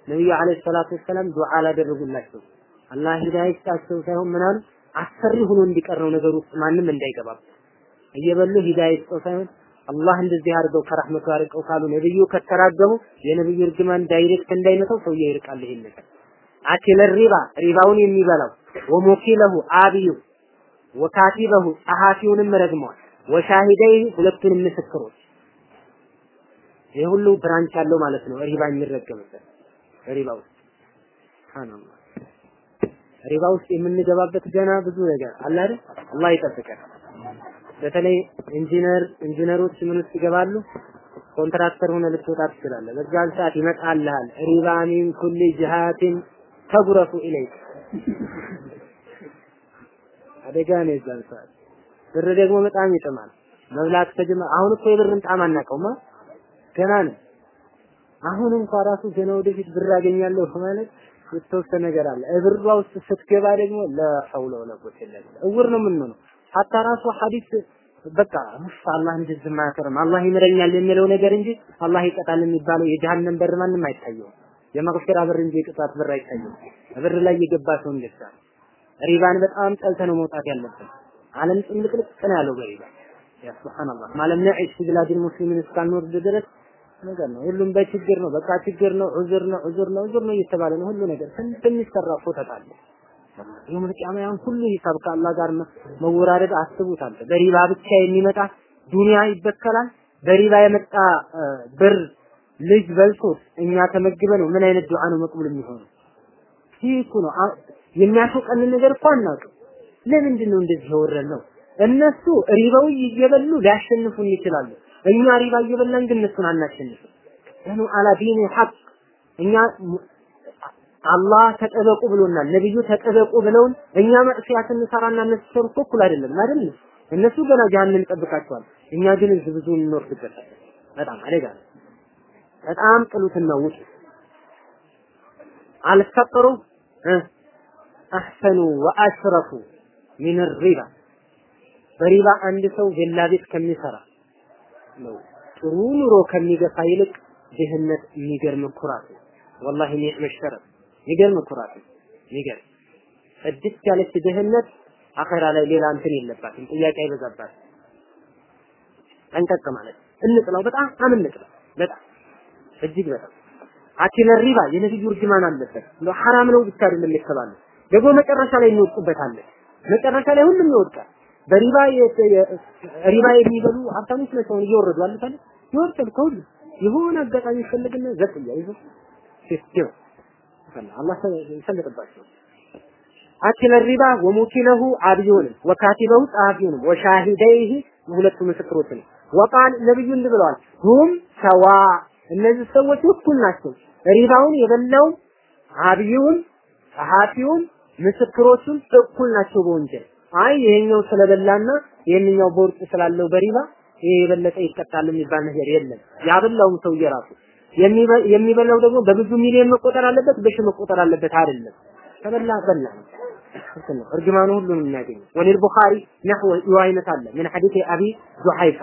ነብዩ አለይሂ ሰላቱ ወሰላም ዱዓ አላደረጉላቸው። አላህ ሂዳያ ይስጣቸው ሳይሆን ምናምን አስፈሪ ሆኖ እንዲቀር ነው ነገር ውስጥ ማንም እንዳይገባ። እየበሉ ሂዳያ ይስጠው ሳይሆን አላህ እንደዚህ አድርገው ከራህመቱ ያርቀው ካሉ ነብዩ ከተራገሙ የነብዩ እርግማን direct እንዳይመታው ሰውዬ ይርቃል ይሄን ነገር። آكل الربا ሪባውን የሚበላው። وموكله አብዩ። وكاتبه ጸሐፊውንም ረግመዋል وشاهديه ሁለቱንም ምስክሮች ይሄ ሁሉ branch አለው ማለት ነው። ሪባ የሚረገምበት ሪባ ውስጥ سبحان الله። ሪባ ውስጥ የምንገባበት ገና ብዙ ነገር አለ አይደል? አላህ ይጠብቀን። በተለይ ኢንጂነር ኢንጂነሮች ምን ውስጥ ይገባሉ? ኮንትራክተር ሆነ ልትወጣ ትችላለህ። በዛን ሰዓት ይመጣልሃል። ሪባ من كل جهة تجرف إليك። አደጋ ነው የዛን ሰዓት። ብር ደግሞ በጣም ይጥማል መብላት ከጀመረ አሁን እኮ የብርን ጣም አናውቀውማ ገና ነው አሁን እንኳን ራሱ ገና ወደፊት ብር አገኛለሁ ማለት የተወሰነ ነገር አለ። እብሯ ውስጥ ስትገባ ደግሞ لا حول ولا قوة إلا بالله እውር ነው የምንሆነው። ሀታ ራሱ ሐዲስ በቃ ውፍ አላህ እንደዚህ ማያከርም አላህ ይምረኛል የሚለው ነገር እንጂ አላህ ይቀጣል የሚባለው የጀሃነም በር ማንም አይታየውም። የመግፊራ በር እንጂ የቅጣት በር አይታየውም። ብር ላይ የገባ ሰው እንደዛ ሪባን በጣም ጠልተ ነው መውጣት ያለብን። ዓለም ጥንቅልቅ ነው ያለው በሪባ። ያ ሱብሃንአላህ ማለም ነዒሽ ቢላዲል ሙስሊሚን እስካልኖር ድረስ ነገር ነው። ሁሉም በችግር ነው። በቃ ችግር ነው፣ ዑዝር ነው፣ ዑዝር ነው፣ ዑዝር ነው እየተባለ ነው ሁሉ ነገር ስንት የሚሰራ ፎተት አለ። የውመል ቂያማ ያን ሁሉ ሂሳብ ከአላህ ጋር መወራረድ አስቡት አለ። በሪባ ብቻ የሚመጣ ዱንያ ይበከላል። በሪባ የመጣ ብር ልጅ በልቶት እኛ ተመግበ ነው ምን አይነት ዱዓ ነው መቅቡል የሚሆነው? ይህ ነው የሚያስወቀንን ነገር እኮ አናውቅም። ለምንድን ነው እንደዚህ የወረድ ነው? እነሱ ሪባው እየበሉ ሊያሸንፉን ይችላሉ። እኛ ሪባ እየበላን ግን እነሱን አናሸንፍም። እኑ አላ ሐቅ እኛ አላህ ተጠበቁ ብሎናል። ነብዩ ተጠበቁ ብለውን እኛ መጥፊያ ስንሰራና እነሱ ሰሩ እኩል አይደለም አይደል? እነሱ ገና ጀሃነም ይጠብቃቸዋል። እኛ ግን እዚህ ብዙ እንወርድበታል። በጣም አደጋ በጣም ጥሉትና ውጡ። አልፈቅሩ አህሰኑ ወአሽረፉ ሚን ሪባ በሪባ አንድ ሰው ቪላ ቤት ከሚሰራ ነው ጥሩ ኑሮ ከሚገፋ ይልቅ ድህነት የሚገርም ኩራት ነው። ወላሂ ኒዕመ ሸረፍ የሚገርም ኩራት ነው። የሚገርም ጽድት ያለች ድህነት አኼራ ላይ ሌላ እንትን የለባትም፣ ጥያቄ አይበዛባትም። ጠንቀቅ ማለት እንጥለው፣ በጣም እንጥለው፣ በጣም እጅግ በጣም አኪለ ሪባ የነብዩ እርግማን አለበት። ነው ሐራም ነው ብቻ አይደለም የተባለ ደግሞ መጨረሻ ላይ እንወድቁበታለን። መጨረሻ ላይ ሁሉም ይወድቃል። በሪባ ሪባ የሚበሉ ሀብታሞች ናቸው እየወረዱ አይደል? ይወርዳል ከሁሉ የሆነ አጋጣሚ ይፈልግና ዘጥ እያይዞ ሲስቲው አላህ ይሰልጥባቸው። አኪለ ሪባ ወሙኪለሁ አብዩን ወካቲበሁ ጸሐፊውን ወሻሂደይህ ሁለቱ ምስክሮች ነው። ወቃል ነብዩ እንዲህ ሁም ሰዋ እነዚህ ሰዎች እኩል ናቸው። ሪባውን የበላውን አብዩን ጸሐፊውን ምስክሮቹን እኩል ናቸው በወንጀል። አይ ይሄኛው ስለበላና ይሄንኛው በውርጭ ስላለው በሪባ ይሄ የበለጠ ይቀጣል የሚባል ነገር የለም። ያበላውም ሰውዬ ራሱ የሚበላው ደግሞ በብዙ ሚሊዮን መቆጠር አለበት፣ በሺ መቆጠር አለበት አይደለም። ተበላ በላ ነው። እርግማኑ ሁሉንም የሚያገኝ ወሊል ቡኻሪ ነህወ ይህ አይነት አለ ምን ሐዲስ አቢ ዙሐይፋ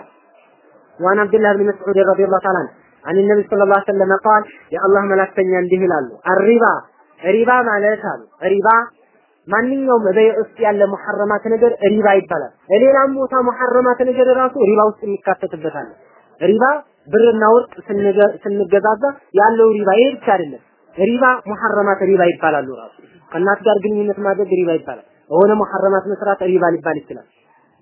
وعن عبد الله بن مسعود رضي الله تعالى عنه عن النبي صلى الله عليه وسلم قال يا الله መላክተኛ እንዲህ ይላሉ الربا ሪባ ማለት አሉ ሪባ ማንኛውም በይ ውስጥ ያለ ሙሐረማት ነገር ሪባ ይባላል። ሌላም ቦታ ሙሐረማት ነገር ራሱ ሪባ ውስጥ የሚካተትበት ሪባ ብርና ወርቅ ስንገዛዛ ያለው ሪባ ይሄ ብቻ አይደለም። ሪባ ሙሐረማት ሪባ ይባላሉ ራሱ ከእናት ጋር ግንኙነት ማድረግ ሪባ ይባላል። የሆነ ሙሐረማት መስራት ሪባ ሊባል ይችላል።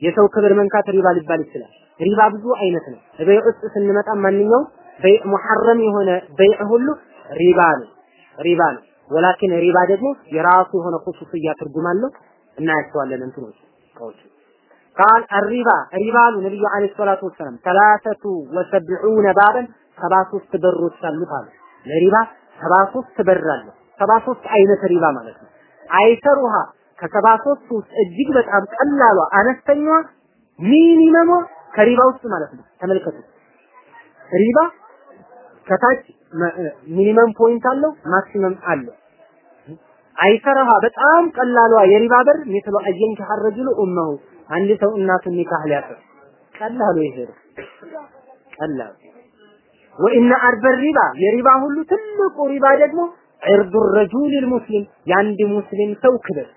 የሰው ክብር መንካት ሪባ ሊባል ይችላል። ሪባ ብዙ አይነት ነው። በይ ውስጥ ስንመጣ ማንኛውም በይ ሙሐረም የሆነ በይዕ ሁሉ ሪባ ነው ሪባ ነው። ወላኪን ሪባ ደግሞ የራሱ የሆነ ኹሱስያ ትርጉም አለው። እናያቸዋለን እንትኖች እቃዎች ቃል አሪባ ሪባ አሉ ነብዩ አለይሂ ሰላቱ ወሰላም ሰላሰቱ ወሰብዑነ ባበን ሰባ ሶስት በሮች አሉት አሉ። ለሪባ ሰባ ሶስት በር አለ። ሰባ ሶስት አይነት ሪባ ማለት ነው። አይሰሩሃ ከሰባ ሶስት ውስጥ እጅግ በጣም ቀላሏ አነስተኛዋ minimum ሟ ከሪባ ውስጥ ማለት ነው። ተመልከቱ ሪባ ከታች minimum point አለው፣ maximum አለው። أيسرها በጣም ቀላሏ የሪባ በር مثل أن ينكح الرجل أمه አንድ ሰው እናቱን ኒካህ ሊያስር ቀላሉ ይሄ ቀላሉ። وإن أربى الربا የሪባ ሁሉ ትልቁ ሪባ ደግሞ عرض الرجل المسلم የአንድ ሙስሊም ሰው ክብር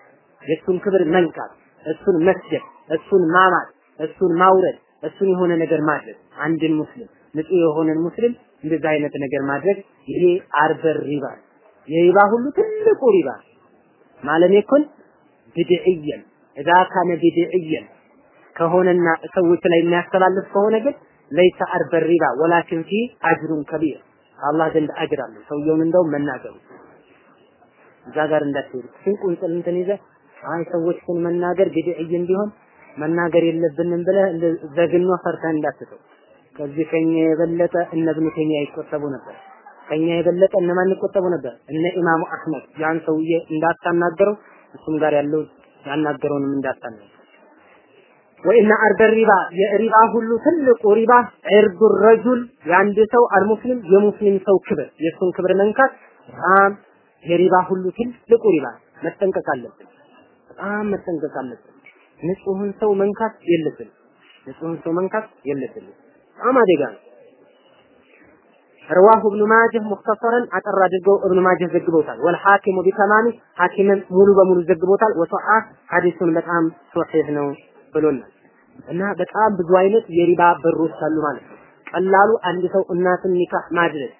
የእሱን ክብር መንካት፣ እሱን መስደብ፣ እሱን ማማት፣ እሱን ማውረድ፣ እሱን የሆነ ነገር ማድረግ አንድን ሙስሊም ንጹህ የሆነን ሙስሊም እንደዚህ አይነት ነገር ማድረግ ይሄ أربى الربا የሪባ ሁሉ ትልቁ ሪባ ما لم يكن بدعيا። إذا كان بدعيا ከሆነና ሰዎች ላይ የሚያስተላልፍ ከሆነ ግን ليس أربى الربا ولكن فيه أجر كبير። አላህ ዘንድ አጅር አለው። ሰውየውን እንደውም መናገሩ እዛ ጋር እንዳትሄዱ። ስንቁን እንትን ይዘህ አይ ሰዎችን መናገር ቢድዕይን ቢሆን መናገር የለብንም ብለህ ዘግኖ ፈርተህ እንዳትተው ከዚህ ከኛ የበለጠ እነ ኢብኑ ተይሚያ ይቆጠቡ ነበር። ከኛ የበለጠ እነማን ይቆጠቡ ነበር? እነ ኢማሙ አህመድ ያን ሰውዬ እንዳታናገረው እሱም ጋር ያለው ያናገረውንም እንዳታናገረው። ወኢነ አርበ ሪባ የሪባ ሁሉ ትልቁ ሪባ ዕርዱ ረጁል የአንድ ሰው አልሙስሊም የሙስሊም ሰው ክብር የእሱን ክብር መንካት በጣም የሪባ ሁሉ ትልቁ ሪባ መጠንቀቅ አለብን። በጣም መጠንቀቅ አለብን። ንጹህን ሰው መንካት የለብን። ንጹህን ሰው መንካት የለብንም። በጣም አደጋ ነው። ረዋሁ እብኑ ማጀህ ሙክተሰረን አጠር አድርገው እብኑ ማጀህ ዘግበውታል። ወልሐኪሙ ቢተማሚ ሐኪምን ሙሉ በሙሉ ዘግቦታል። ወሰዓ ሐዲሱን በጣም ሶሒህ ነው ብሎናል። እና በጣም ብዙ አይነት የሪባ በሮች አሉ ማለት ነው። ቀላሉ አንድ ሰው እናትን ኒካህ ማድረግ፣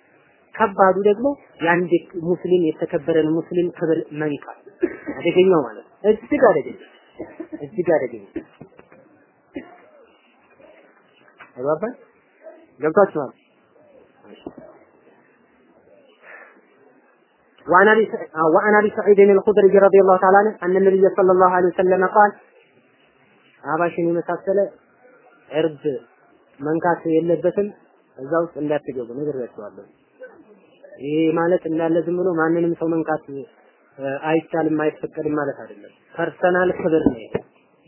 ከባዱ ደግሞ የአንድ ሙስሊም የተከበረን ሙስሊም ክብር መንካት አደገኛው ማለት ነው። እጅግ አደገኛ እጅግ አደገኛ አባባ ገብታችኋል? وعن ابي وعن ابي سعيد الخدري رضي الله تعالى عنه ان النبي صلى الله عليه وسلم قال አባሽን የመሳሰለ እርድ መንካት የለበትም እዛ ውስጥ እንዳትገቡ ነግሬያቸዋለሁ። ይሄ ማለት እንዳለ ዝም ብሎ ማንንም ሰው መንካት አይቻልም አይፈቀድም ማለት አይደለም። ፐርሰናል ክብር ነው።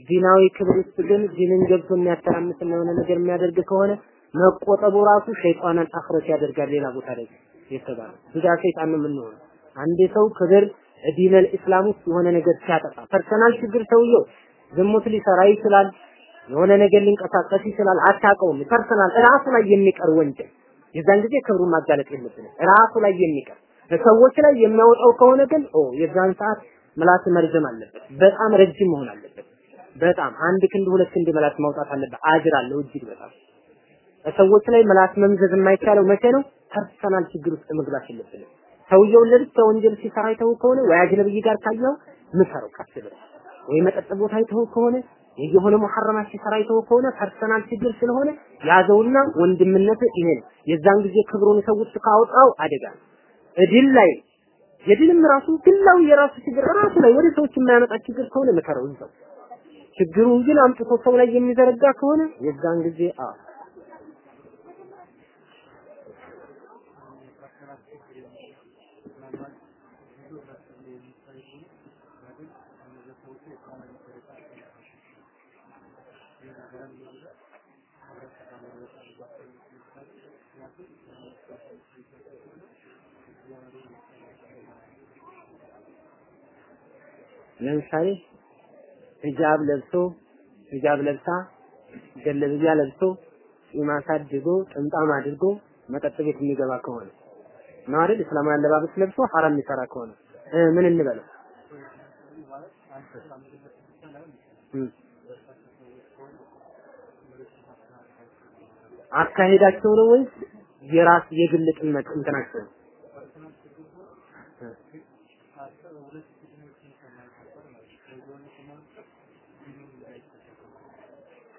ዲናዊ ክብር ውስጥ ግን ዲንን ገብቶ የሚያተራምስና የሆነ ነገር የሚያደርግ ከሆነ መቆጠቡ ራሱ شيطان أخرس ያደርጋል። ሌላ ቦታ ላይ የተባለ ብዛ ሸይጣን ነው የምንሆነው። አንድ ሰው ክብር دين الإسلام ውስጥ የሆነ ነገር ሲያጠፋ personal ችግር ሰውየው ዝሙት ሊሰራ ይችላል፣ የሆነ ነገር ሊንቀሳቀስ ይችላል፣ አታውቀውም። personal ራሱ ላይ የሚቀር ወንጀል የዛን ጊዜ ክብሩን ማጋለጥ የለብንም። ራሱ ላይ የሚቀር በሰዎች ላይ የሚያወጣው ከሆነ ግን ኦ የዛን ሰዓት ምላስ መርዘም አለበት። በጣም ረጅም መሆን አለበት። በጣም አንድ ክንድ ሁለት ክንድ ምላስ ማውጣት አለበት። አጅር አለው እጅግ በጣም በሰዎች ላይ ምላስ መምዘዝ የማይቻለው መቼ ነው? personal ችግር ውስጥ መግባት የለብንም። ሰውየውን ለብቻ ወንጀል ሲሰራ አይተው ከሆነ ወይ أجنبية ጋር ካየው ምከረው ቀስ ብለህ ወይ መጠጥ ቦታ አይተው ከሆነ የሆነ محرمات ሲሰራ አይተው ከሆነ personal ችግር ስለሆነ ያዘውና ወንድምነት ይሄ ነው። የዛን ጊዜ ክብሩን ሰዎች ካወጣው አደጋ ነው። እድል ላይ የድንም ራሱ ግላዊ የራሱ ችግር ራሱ ላይ ወደ ሰዎች የማያመጣ ችግር ከሆነ ምከረው ይዘው ችግሩን ግን አምጥቶ ሰው ላይ የሚዘረጋ ከሆነ የዛን ጊዜ አ ለምሳሌ ሂጃብ ለብሶ ሂጃብ ለብሳ ጀለብያ ለብሶ ጺም ጥምጣም አድርጎ መጠጥ ቤት የሚገባ ከሆነ ነው አይደል? እስላማዊ አለባበስ ለብሶ ሐራም የሚሰራ ከሆነ ምን እንበለው? አካሄዳቸው ነው ወይስ የራስ የግል ጥመት እንትናቸው ነው?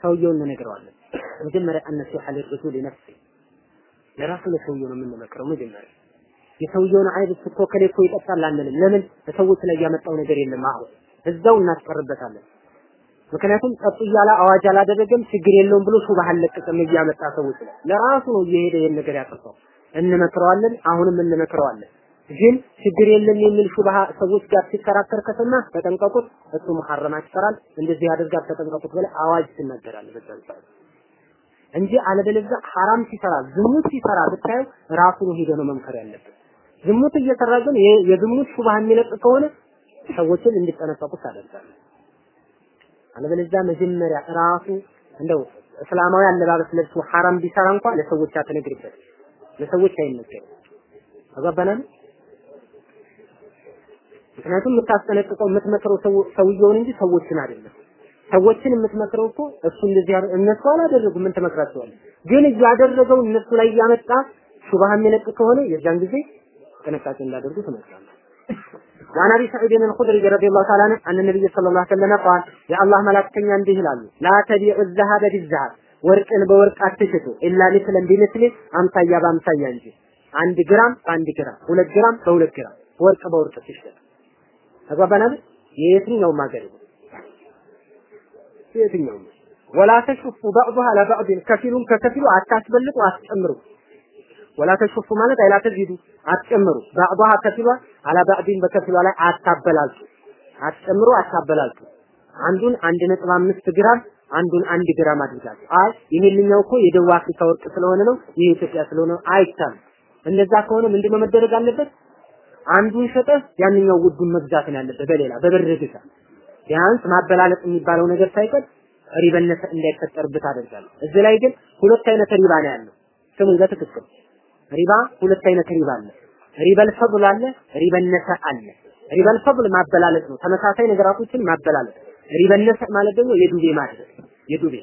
ሰውየውን እንነግረዋለን። መጀመሪያ አነሲሐ ሊረሱል ነፍሲ ለራሱ ለሰውየው ነው የምንመክረው። መጀመሪያ የሰውየውን አይብ እኮ ከሌ እኮ ይጠጣል አንልም። ለምን በሰዎች ላይ ያመጣው ነገር የለም። አሁን እዛው እናስቀርበታለን። ምክንያቱም ጠጡ እያለ አዋጅ አላደረገም፣ ችግር የለውም ብሎ ሹባህ አልለቀቀም። እያመጣ ሰዎች ላይ ለራሱ ነው እየሄደ ይሄን ነገር ያጠፋው። እንመክረዋለን፣ አሁንም እንመክረዋለን። ግን ችግር የለም የሚል ሹባህ ሰዎች ጋር ሲከራከር ከሰማ ተጠንቀቁት፣ እሱ መሐረማት ይሰራል፣ እንደዚህ ያደርጋል፣ ተጠንቀቁት ብለህ አዋጅ ትናገራለህ በዛን ሰዓት እንጂ አለበለዚያ ሐራም ሲሰራ ዝሙት ሲሰራ ብታየው ራሱ ነው ሄዶ ነው መምከር ያለበት። ዝሙት እየሰራ ግን የዝሙት ሹባህ የሚለቅ ከሆነ ሰዎችን እንዲጠነቀቁት ታደርጋለህ። አለበለዚያ መጀመሪያ ራሱ እንደው እስላማዊ አለባበስ ለብሶ ሐራም ቢሰራ እንኳን ለሰዎች አትነግርበት፣ ለሰዎች አይነገርም። ተገባናል? ምክንያቱም የምታስጠነቅቀው የምትመክረው ሰውየውን እንጂ ሰዎችን አይደለም። ሰዎችን የምትመክረው እኮ እሱ እንደዚህ እነሱ አላደረጉም ምን ትመክራቸዋለህ? ግን እያደረገው እነሱ ላይ እያመጣ ሹባህ የሚለቅ ከሆነ የዛን ጊዜ ጥንቃቄ እንዳደርጉ ትመክራለህ። وعن ابي سعيد الخدري رضي الله تعالى عنه ان النبي صلى الله عليه وسلم قال يا الله ملائكتኛ እንዲህ ይላሉ لا تبيع الذهب بالذهب ወርቅን በወርቅ አትሽጡ ኢላ ምስለን ቢምስል አምሳያ በአምሳያ እንጂ አንድ ግራም በአንድ ግራም ሁለት ግራም በሁለት ግራም ወርቅ በወርቅ ትሽጡ ተግባባናል የየትኛውም ሀገር ይሁን። የትኛውም ወላ ተሽፉ ባዕዱሃ አላ ባዕድን ከፊሉን ከከፊሉ አታስበልጡ አትጨምሩ። ወላ ተሽፉ ማለት አይላ ተዚዱ አትጨምሩ። ባዕዱሃ ከፊሏ አላ ባዕድን በከፊሏ ላይ አታበላልጡ። አትጨምሩ አታበላልጡ። አንዱን አንድ ነጥብ አምስት ግራም አንዱን አንድ ግራም አድርጋችሁ አይ ይሄንኛው እኮ የደቡብ አፍሪካ ወርቅ ስለሆነ ነው ይሄ ኢትዮጵያ ስለሆነ አይቻልም። እንደዛ ከሆነ ምንድነው መደረግ አለበት አንዱን ሸጠህ ያንኛው ውዱን መግዛት ነው ያለበት በሌላ በብር ግዛ ቢያንስ ማበላለጥ የሚባለው ነገር ሳይቀር ربا النسأ እንዳይፈጠርበት አደርጋለሁ። እዚህ ላይ ግን ሁለት አይነት ሪባ ነው ያለው። ስሙን በትክክል ሪባ ሁለት አይነት ሪባ አለ። ሪበል ፈضል አለ፣ ربا النسأ አለ። ሪበል ፈضል ማበላለጥ ነው፣ ተመሳሳይ ነገራቶችን ማበላለጥ። ሪበነሰ ማለት ደግሞ የዱቤ ማድረግ የዱቤ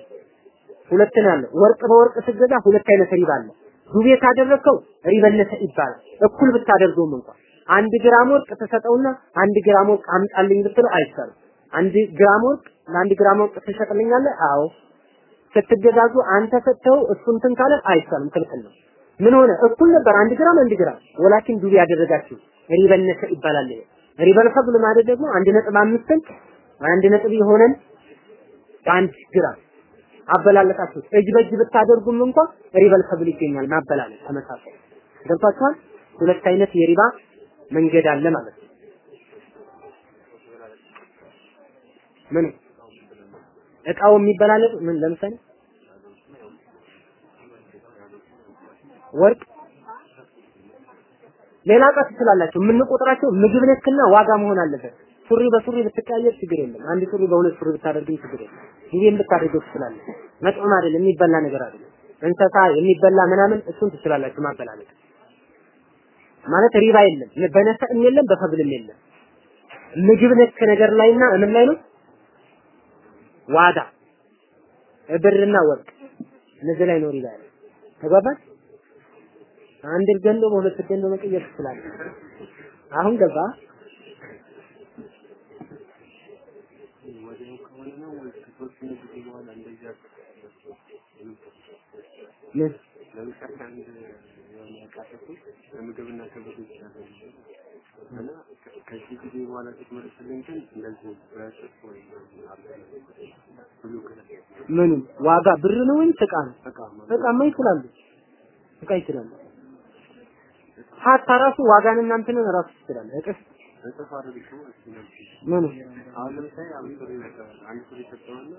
ሁለት ነው ያለው። ወርቅ በወርቅ ስትገዛ ሁለት አይነት ሪባ አለ። ዱቤ ካደረግከው ሪበነሰ ይባላል። እኩል ብታደርገውም እንኳን አንድ ግራም ወርቅ ተሰጠውና አንድ ግራም ወርቅ አምጣልኝ ብትለው አይቻልም። አንድ ግራም ወርቅ ለአንድ ግራም ወርቅ ትሸጥልኛለህ? አዎ። ስትገዛዙ አንተ ሰጥተው እሱ እንትን ካለ አይቻልም፣ ክልክል ነው። ምን ሆነ? እኩል ነበር አንድ ግራም አንድ ግራም፣ ወላኪን ዱቤ ያደረጋችሁ ሪበነሰ ይባላል። ሪበል ፈድል ማለት ደግሞ አንድ ነጥብ አምስትን አንድ ነጥብ የሆነን በአንድ ግራም አበላለጣችሁ እጅ በእጅ ብታደርጉም እንኳን ሪበል ፈድል ይገኛል። ማበላለጥ ተመሳሳይ ገብቷችኋል? ሁለት አይነት የሪባ መንገድ አለ ማለት ነው። ምን እቃው የሚበላለጥ ምን ለምሳሌ ወርቅ ሌላ እቃ ትችላላችሁ። የምንቆጥራቸው ምግብ ነክና ዋጋ መሆን አለበት። ሱሪ በሱሪ ብትቀያየር ችግር የለም። አንድ ሱሪ በሁለት ሱሪ ብታደርግም ችግር የለም። ይሄን ብታደርገው ትችላለህ። መጥዑም አይደለም፣ የሚበላ ነገር አይደለም። እንሰሳ የሚበላ ምናምን እሱን ትችላላችሁ ማበላለጥ ማለት ሪባ የለም፣ በነሰእም የለም፣ በፈብልም የለም። ምግብ ነክ ነገር ላይና ምን ላይ ነው ዋጋ ብርና ወርቅ እነዚህ ላይ ነው ሪባ ያለው። ተግባባን? አንድ ገንዶ በሁለት ገንዶ መቀየር ትችላለህ። አሁን ገባ? ምን አንድ ከብዙ ይችላል እና ከዚህ ጊዜ በኋላ ስትመልስልኝ ግን እንደዚህ በእጥፍ ወይ ምኑ ዋጋ ብር ነው ወይም እቃ ነው? እቃማ ይችላሉ። እቃ ይችላሉ። ሀታ ራሱ ዋጋን እናንተን ራሱ ይችላል። እጥፍ ምኑ አሁን ለምሳሌ ብር ይሰጠዋል። አንድ ብር ይሰጠውና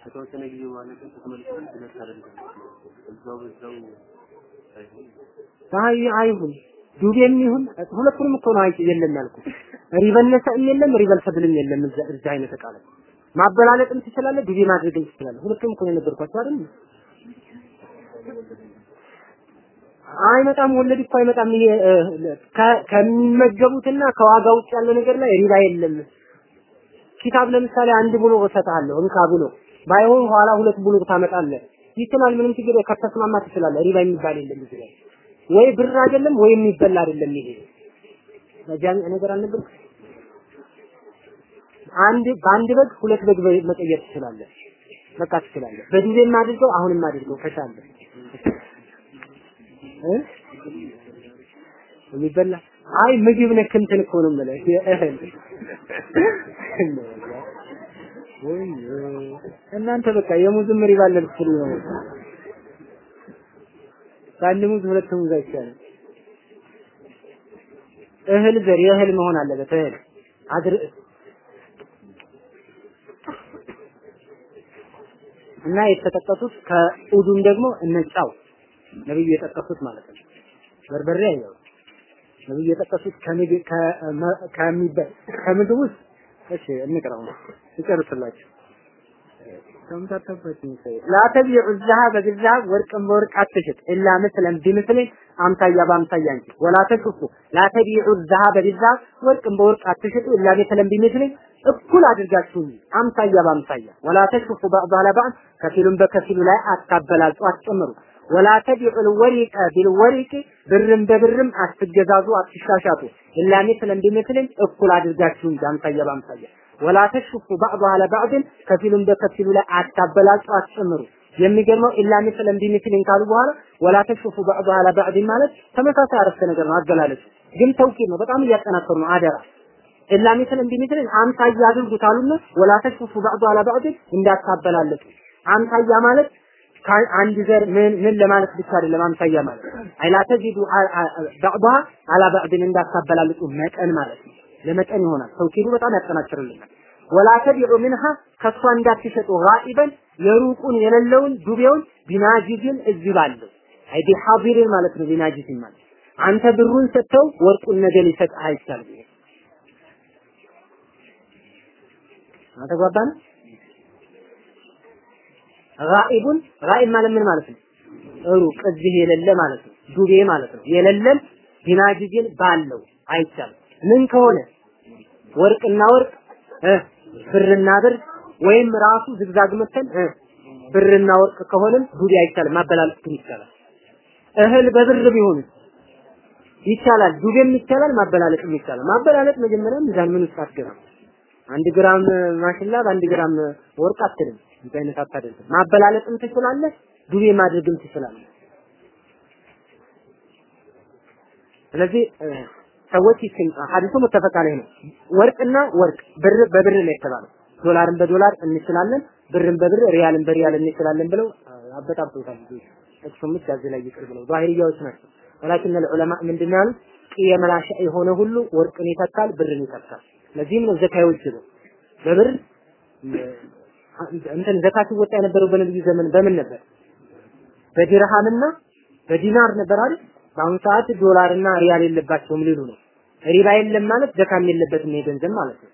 ከተወሰነ ጊዜ በኋላ ግን ስትመልስልኝ ሁለት አደርጋለሁ። እዛው በዛው አይ አይሁን ዱቤም ይሁን ሁለቱንም እኮ ነው አይ የለም ያልኩት። ሪበነሰም የለም ሪበልሰብልም የለም እዛ አይነት እቃ ማበላለጥም ትችላለህ፣ ዱቤ ማድረግም ትችላለህ። ሁለቱም እኮ ነው የነገርኳቸው አይደል? አይመጣም ወለድ እኮ አይመጣም። ይሄ ከሚመገቡትና ከዋጋ ውጭ ያለ ነገር ላይ ሪባ የለም። ኪታብ ለምሳሌ አንድ ብሎ እሰጥሃለሁ እንካ ብሎ ባይሆን ኋላ ሁለት ብሎ ታመጣለህ ይችላል። ምንም ችግር ከተስማማ ትችላለህ። ሪባ የሚባል የለም እዚህ ወይ ብር አይደለም ወይ የሚበላ አይደለም። ይሄ በጃሚ ነገር አልነበር አንድ በአንድ በግ ሁለት በግ መቀየር ትችላለህ። በቃ ትችላለህ። በጊዜም አድርገው አሁንም አድርገው ከቻለ እ የሚበላ አይ ምግብ ነክ እንትን እኮ ነው የምልህ የእህል እናንተ በቃ የሙዝም ሪባ አለ ልትሉ ነው። በአንድ ሙዝ ሁለት ሙዝ አይቻልም። እህል ዘር የእህል መሆን አለበት። እህል አድር እና የተጠቀሱት ከኡዱም ደግሞ እነጫው ነብዩ የጠቀሱት ማለት ነው። በርበሬ ያየው ነብዩ የጠቀሱት ከምግብ ከምግብ ውስጥ እሺ እንቅራው ነው ይጨርስላችሁ። ከምታተበት ላ ተቢዑ الذهب بالذهب ወርቅን በወርቅ አትሽጥ ኢላ ምስለን ቢምስልን አምሳያ በአምሳያ እንጂ ወላ ተሽፉ ላ ተቢዑ الذهب بالذهب ወርቅን በወርቅ አትሽጡ ኢላ ምስለን ቢምስልን እኩል አድርጋችሁ እንጂ አምሳያ በአምሳያ ወላ ተሽፉ بعض على بعض ከፊሉን በከፊሉ ላይ አታበላልጡ አትጨምሩ ወላ ተዲዑ ልወሪቀ ቢልወሪቅ ብርም በብርም አትገዛዙ፣ አትሻሻቱ። ኢላ ሚስለን ቢሚስልን እኩል አድርጋችሁ እንጂ አምሳያ በአምሳያ ወላ ተሽፉ ባዕዱ አለ ባዕድን ከፊሉን በከፊሉ ላይ አታበላጩ፣ አትጨምሩ። የሚገርመው ኢላ ሚስለን ቢሚስልን ካሉ በኋላ ወላ ተሽፉ ባዕዱ አለ ባዕድን ማለት ተመሳሳይ አረፍተ ነገር ነው። አገላለጹ ግን ተውኪል ነው። በጣም እያጠናከሩ ነው። አደራ ኢላ ሚስለን ቢሚስልን አምሳያ አድርጉ ካሉና ወላ ተሽፉ ባዕዱ አለ ባዕድን እንዳታበላለጡ አምሳያ ማለት አንድ ዘር ምን ምን ለማለት ብቻ አይደለም። አምሳያ ማለት አይላ ባዕዱሃ አላ ባዕድን እንዳታበላልጡ መጠን ማለት ነው። ለመጠን ይሆናል። ተውኪዱ በጣም ያጠናክርልናል። ወላ ተቢዑ ምንሃ ከሷ እንዳትሸጡ ጋኢበን የሩቁን የሌለውን ዱቤውን ቢናጂዝን እዚህ ባለው አይ ቢሐዲርን ማለት ነው። ቢናጂዝን ማለት አንተ ብሩን ሰጥተው ወርቁን ነገ ሊሰጥ አይቻልም። አተጓባን ጋኢቡን ጋኢብ ማለት ምን ማለት ነው? ሩቅ እዚህ የሌለ ማለት ነው። ዱቤ ማለት ነው። የሌለን ቢናጂዝን ባለው አይቻልም። ምን ከሆነ ወርቅና ወርቅ ብርና ብር ወይም ራሱ ዝግዛግ መተን ብርና ወርቅ ከሆነም ዱቤ አይቻልም፣ ማበላለጥ ግን ይቻላል። እህል በብር ቢሆን ይቻላል፣ ዱቤም ይቻላል፣ ማበላለጥም ይቻላል። ማበላለጥ መጀመሪያ ሚዛን ምን ውስጥ አትገባም። አንድ ግራም ማሽላ በአንድ ግራም ወርቅ አትልም። እንትን አይነት አታደርግም። ማበላለጥም ትችላለህ፣ ዱቤ ማድረግም ትችላለህ። ስለዚህ ሰዎች ይስን ሐዲሱ ሙተፈቅ ዐለይህ ነው። ወርቅና ወርቅ ብር በብር ነው የተባለው። ዶላርን በዶላር እንችላለን፣ ብርን በብር ሪያልን በሪያል እንችላለን ብለው አበጣብጠውታል። እሱም ብቻ እዚህ ላይ ይቅር ብለው ዛሂርያዎች ናቸው። ወላኪን ዑለማ ምንድን ነው ያሉት? የመላሻ የሆነ ሁሉ ወርቅን ይተካል፣ ብርን ይተካል። ለዚህም ነው ዘካ የወጀበው በብር እንትን ዘካ ሲወጣ የነበረው በነብዩ ዘመን በምን ነበር? በዲርሃምና በዲናር ነበር አይደል? በአሁኑ ሰዓት ዶላርና ሪያል የለባቸውም ሊሉ ነው። ሪባ የለም ማለት ዘካም የለበትም ይሄ ገንዘብ ማለት ነው።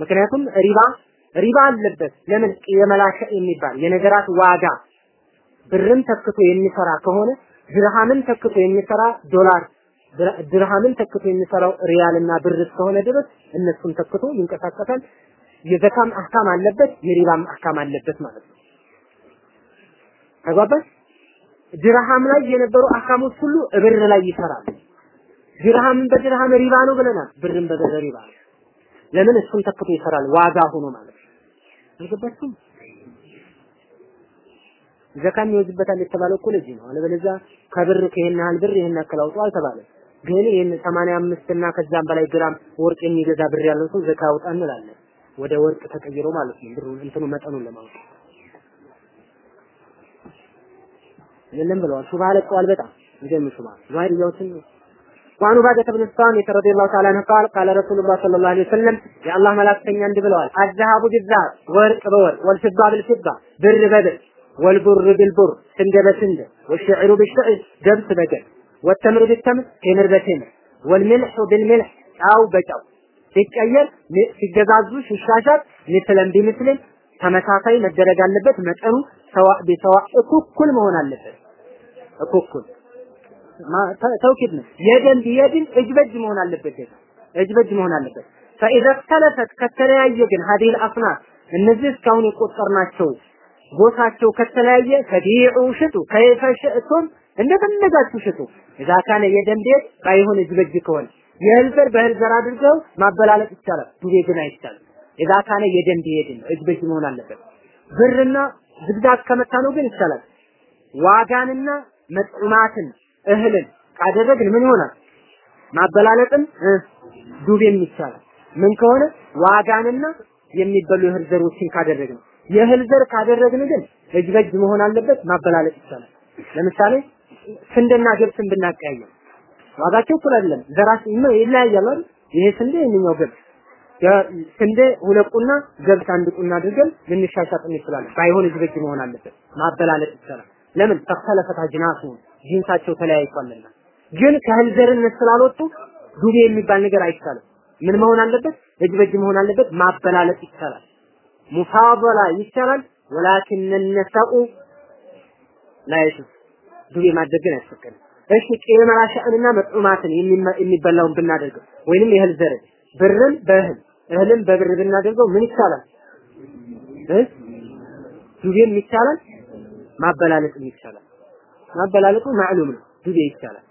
ምክንያቱም ሪባ ሪባ አለበት። ለምን የመላሻ የሚባል የነገራት ዋጋ ብርን ተክቶ የሚሰራ ከሆነ ድርሃምን ተክቶ የሚሰራ ዶላር ድርሃምን ተክቶ የሚሰራው ሪያልና ብር እስከሆነ ድረስ እነሱን ተክቶ ይንቀሳቀሳል። የዘካም አህካም አለበት፣ የሪባም አህካም አለበት ማለት ነው። ተግባባን? ድርሃም ላይ የነበሩ አህካሞች ሁሉ ብር ላይ ይሰራሉ። ድርሃምን በድርሃም ሪባ ነው ብለናል። ብርን በብር ሪባ ነው። ለምን እሱን ተክቶ ይሰራል ዋጋ ሆኖ ማለት ነው። አልገባችሁም? ዘካም ይወጅበታል የተባለው እኮ ለዚህ ነው። አለበለዚያ ከብር ከይሄን ያህል ብር ይሄን ያክል አውጡ አልተባለም። ግን ይህን 85 እና ከዛም በላይ ግራም ወርቅ የሚገዛ ብር ያለው ሰው ዘካ ያውጣ እንላለን። ወደ ወርቅ ተቀይሮ ማለት ነው። ብሩ እንትኑ መጠኑን ለማወቅ የለም ብለዋል። ሱብሃ ለቀዋል። በጣም እንደም ሱብሃ ዛሪያውትን وعن عبادة بن الصامت رضي الله تعالى عنه قال قال رسول الله صلى الله عليه وسلم يا الله ملاكتني عند بلوال الذهب بالذهب ورق بورق والفضة بالفضة بر ببر والبر بالبر سند بسند والشعر بالشعر دبس بجل والتمر بالتمر تمر بتمر والملح بالملح أو بجل ሲቀየር ሲገዛዙ ሲሻሻል ምስለን ቢምስልን ተመሳሳይ መደረግ አለበት መጠኑ ሰዋ ቢሰዋ እኩል መሆን አለበት እኩል ተውኪድ ነው የደን ቢየድን እጅ በእጅ መሆን አለበት እጅ በእጅ መሆን አለበት فاذا اختلفت ከተለያየ ግን هذه الاصناف እነዚህ እስካሁን የቆጠርናቸው ጎሳቸው ከተለያየ ፈዲዑ ሽጡ ከይፈ ሽእቱም እንደፈለጋችሁ ሽጡ እዛ ካነ የደም ቤት ባይሆን እጅ በእጅ ከሆነ የእህል ዘር በእህል አድርገው ማበላለጥ ይቻላል። ዱቤ ግን አይቻልም። እዛ ካነ የደም ቤት ነው። እጅ በእጅ መሆን አለበት። ብርና ዝግዛግ ከመታ ነው ግን ይቻላል። ዋጋንና መጥዑማትን እህልን ካደረግን ምን ይሆናል? ማበላለጥም ዱቤም ይቻላል። ምን ከሆነ ዋጋንና የሚበሉ የእህል ዘሮችን ካደረግን። የእህል ዘር ካደረግን ግን እጅ በእጅ መሆን አለበት ማበላለጥ ይቻላል። ለምሳሌ ስንዴና ገብስን ብናቀያየም ዋጋቸው እኩል አይደለም። ዘራስ ይለያያል ይሄ ስንዴ ይሄኛው ገብስ ስንዴ ሁለት ቁና ገብስ አንድ ቁና አድርገን ልንሻሻጥ እንችላለን። ባይሆን እጅ በእጅ መሆን አለበት። ማበላለጥ ይቻላል። ለምን ተከለፈታ ጅናሱ ጂንሳቸው ተለያይቷልና። ግን ከእህል ዘርነት ስላልወጡ ዱቤ የሚባል ነገር አይቻልም። ምን መሆን አለበት? እጅ በእጅ መሆን አለበት። ማበላለጥ ይቻላል። ሙፋበላ ይቻላል። ወላኪን ነሰኡ ላይ ዱቤ ማድረግን ያስፈቀደ እሺ ቄመራ ሸእንና መጥዑማትን የሚበላውን ብናደርገው ወይንም የእህል ዘር ብርን በእህል እህልን በብር ብናደርገው ምን ይቻላል? ዱቤም ይቻላል ማበላለጥም ይቻላል። ማበላለጡ ማዕሉም ነው ዱቤ ይቻላል።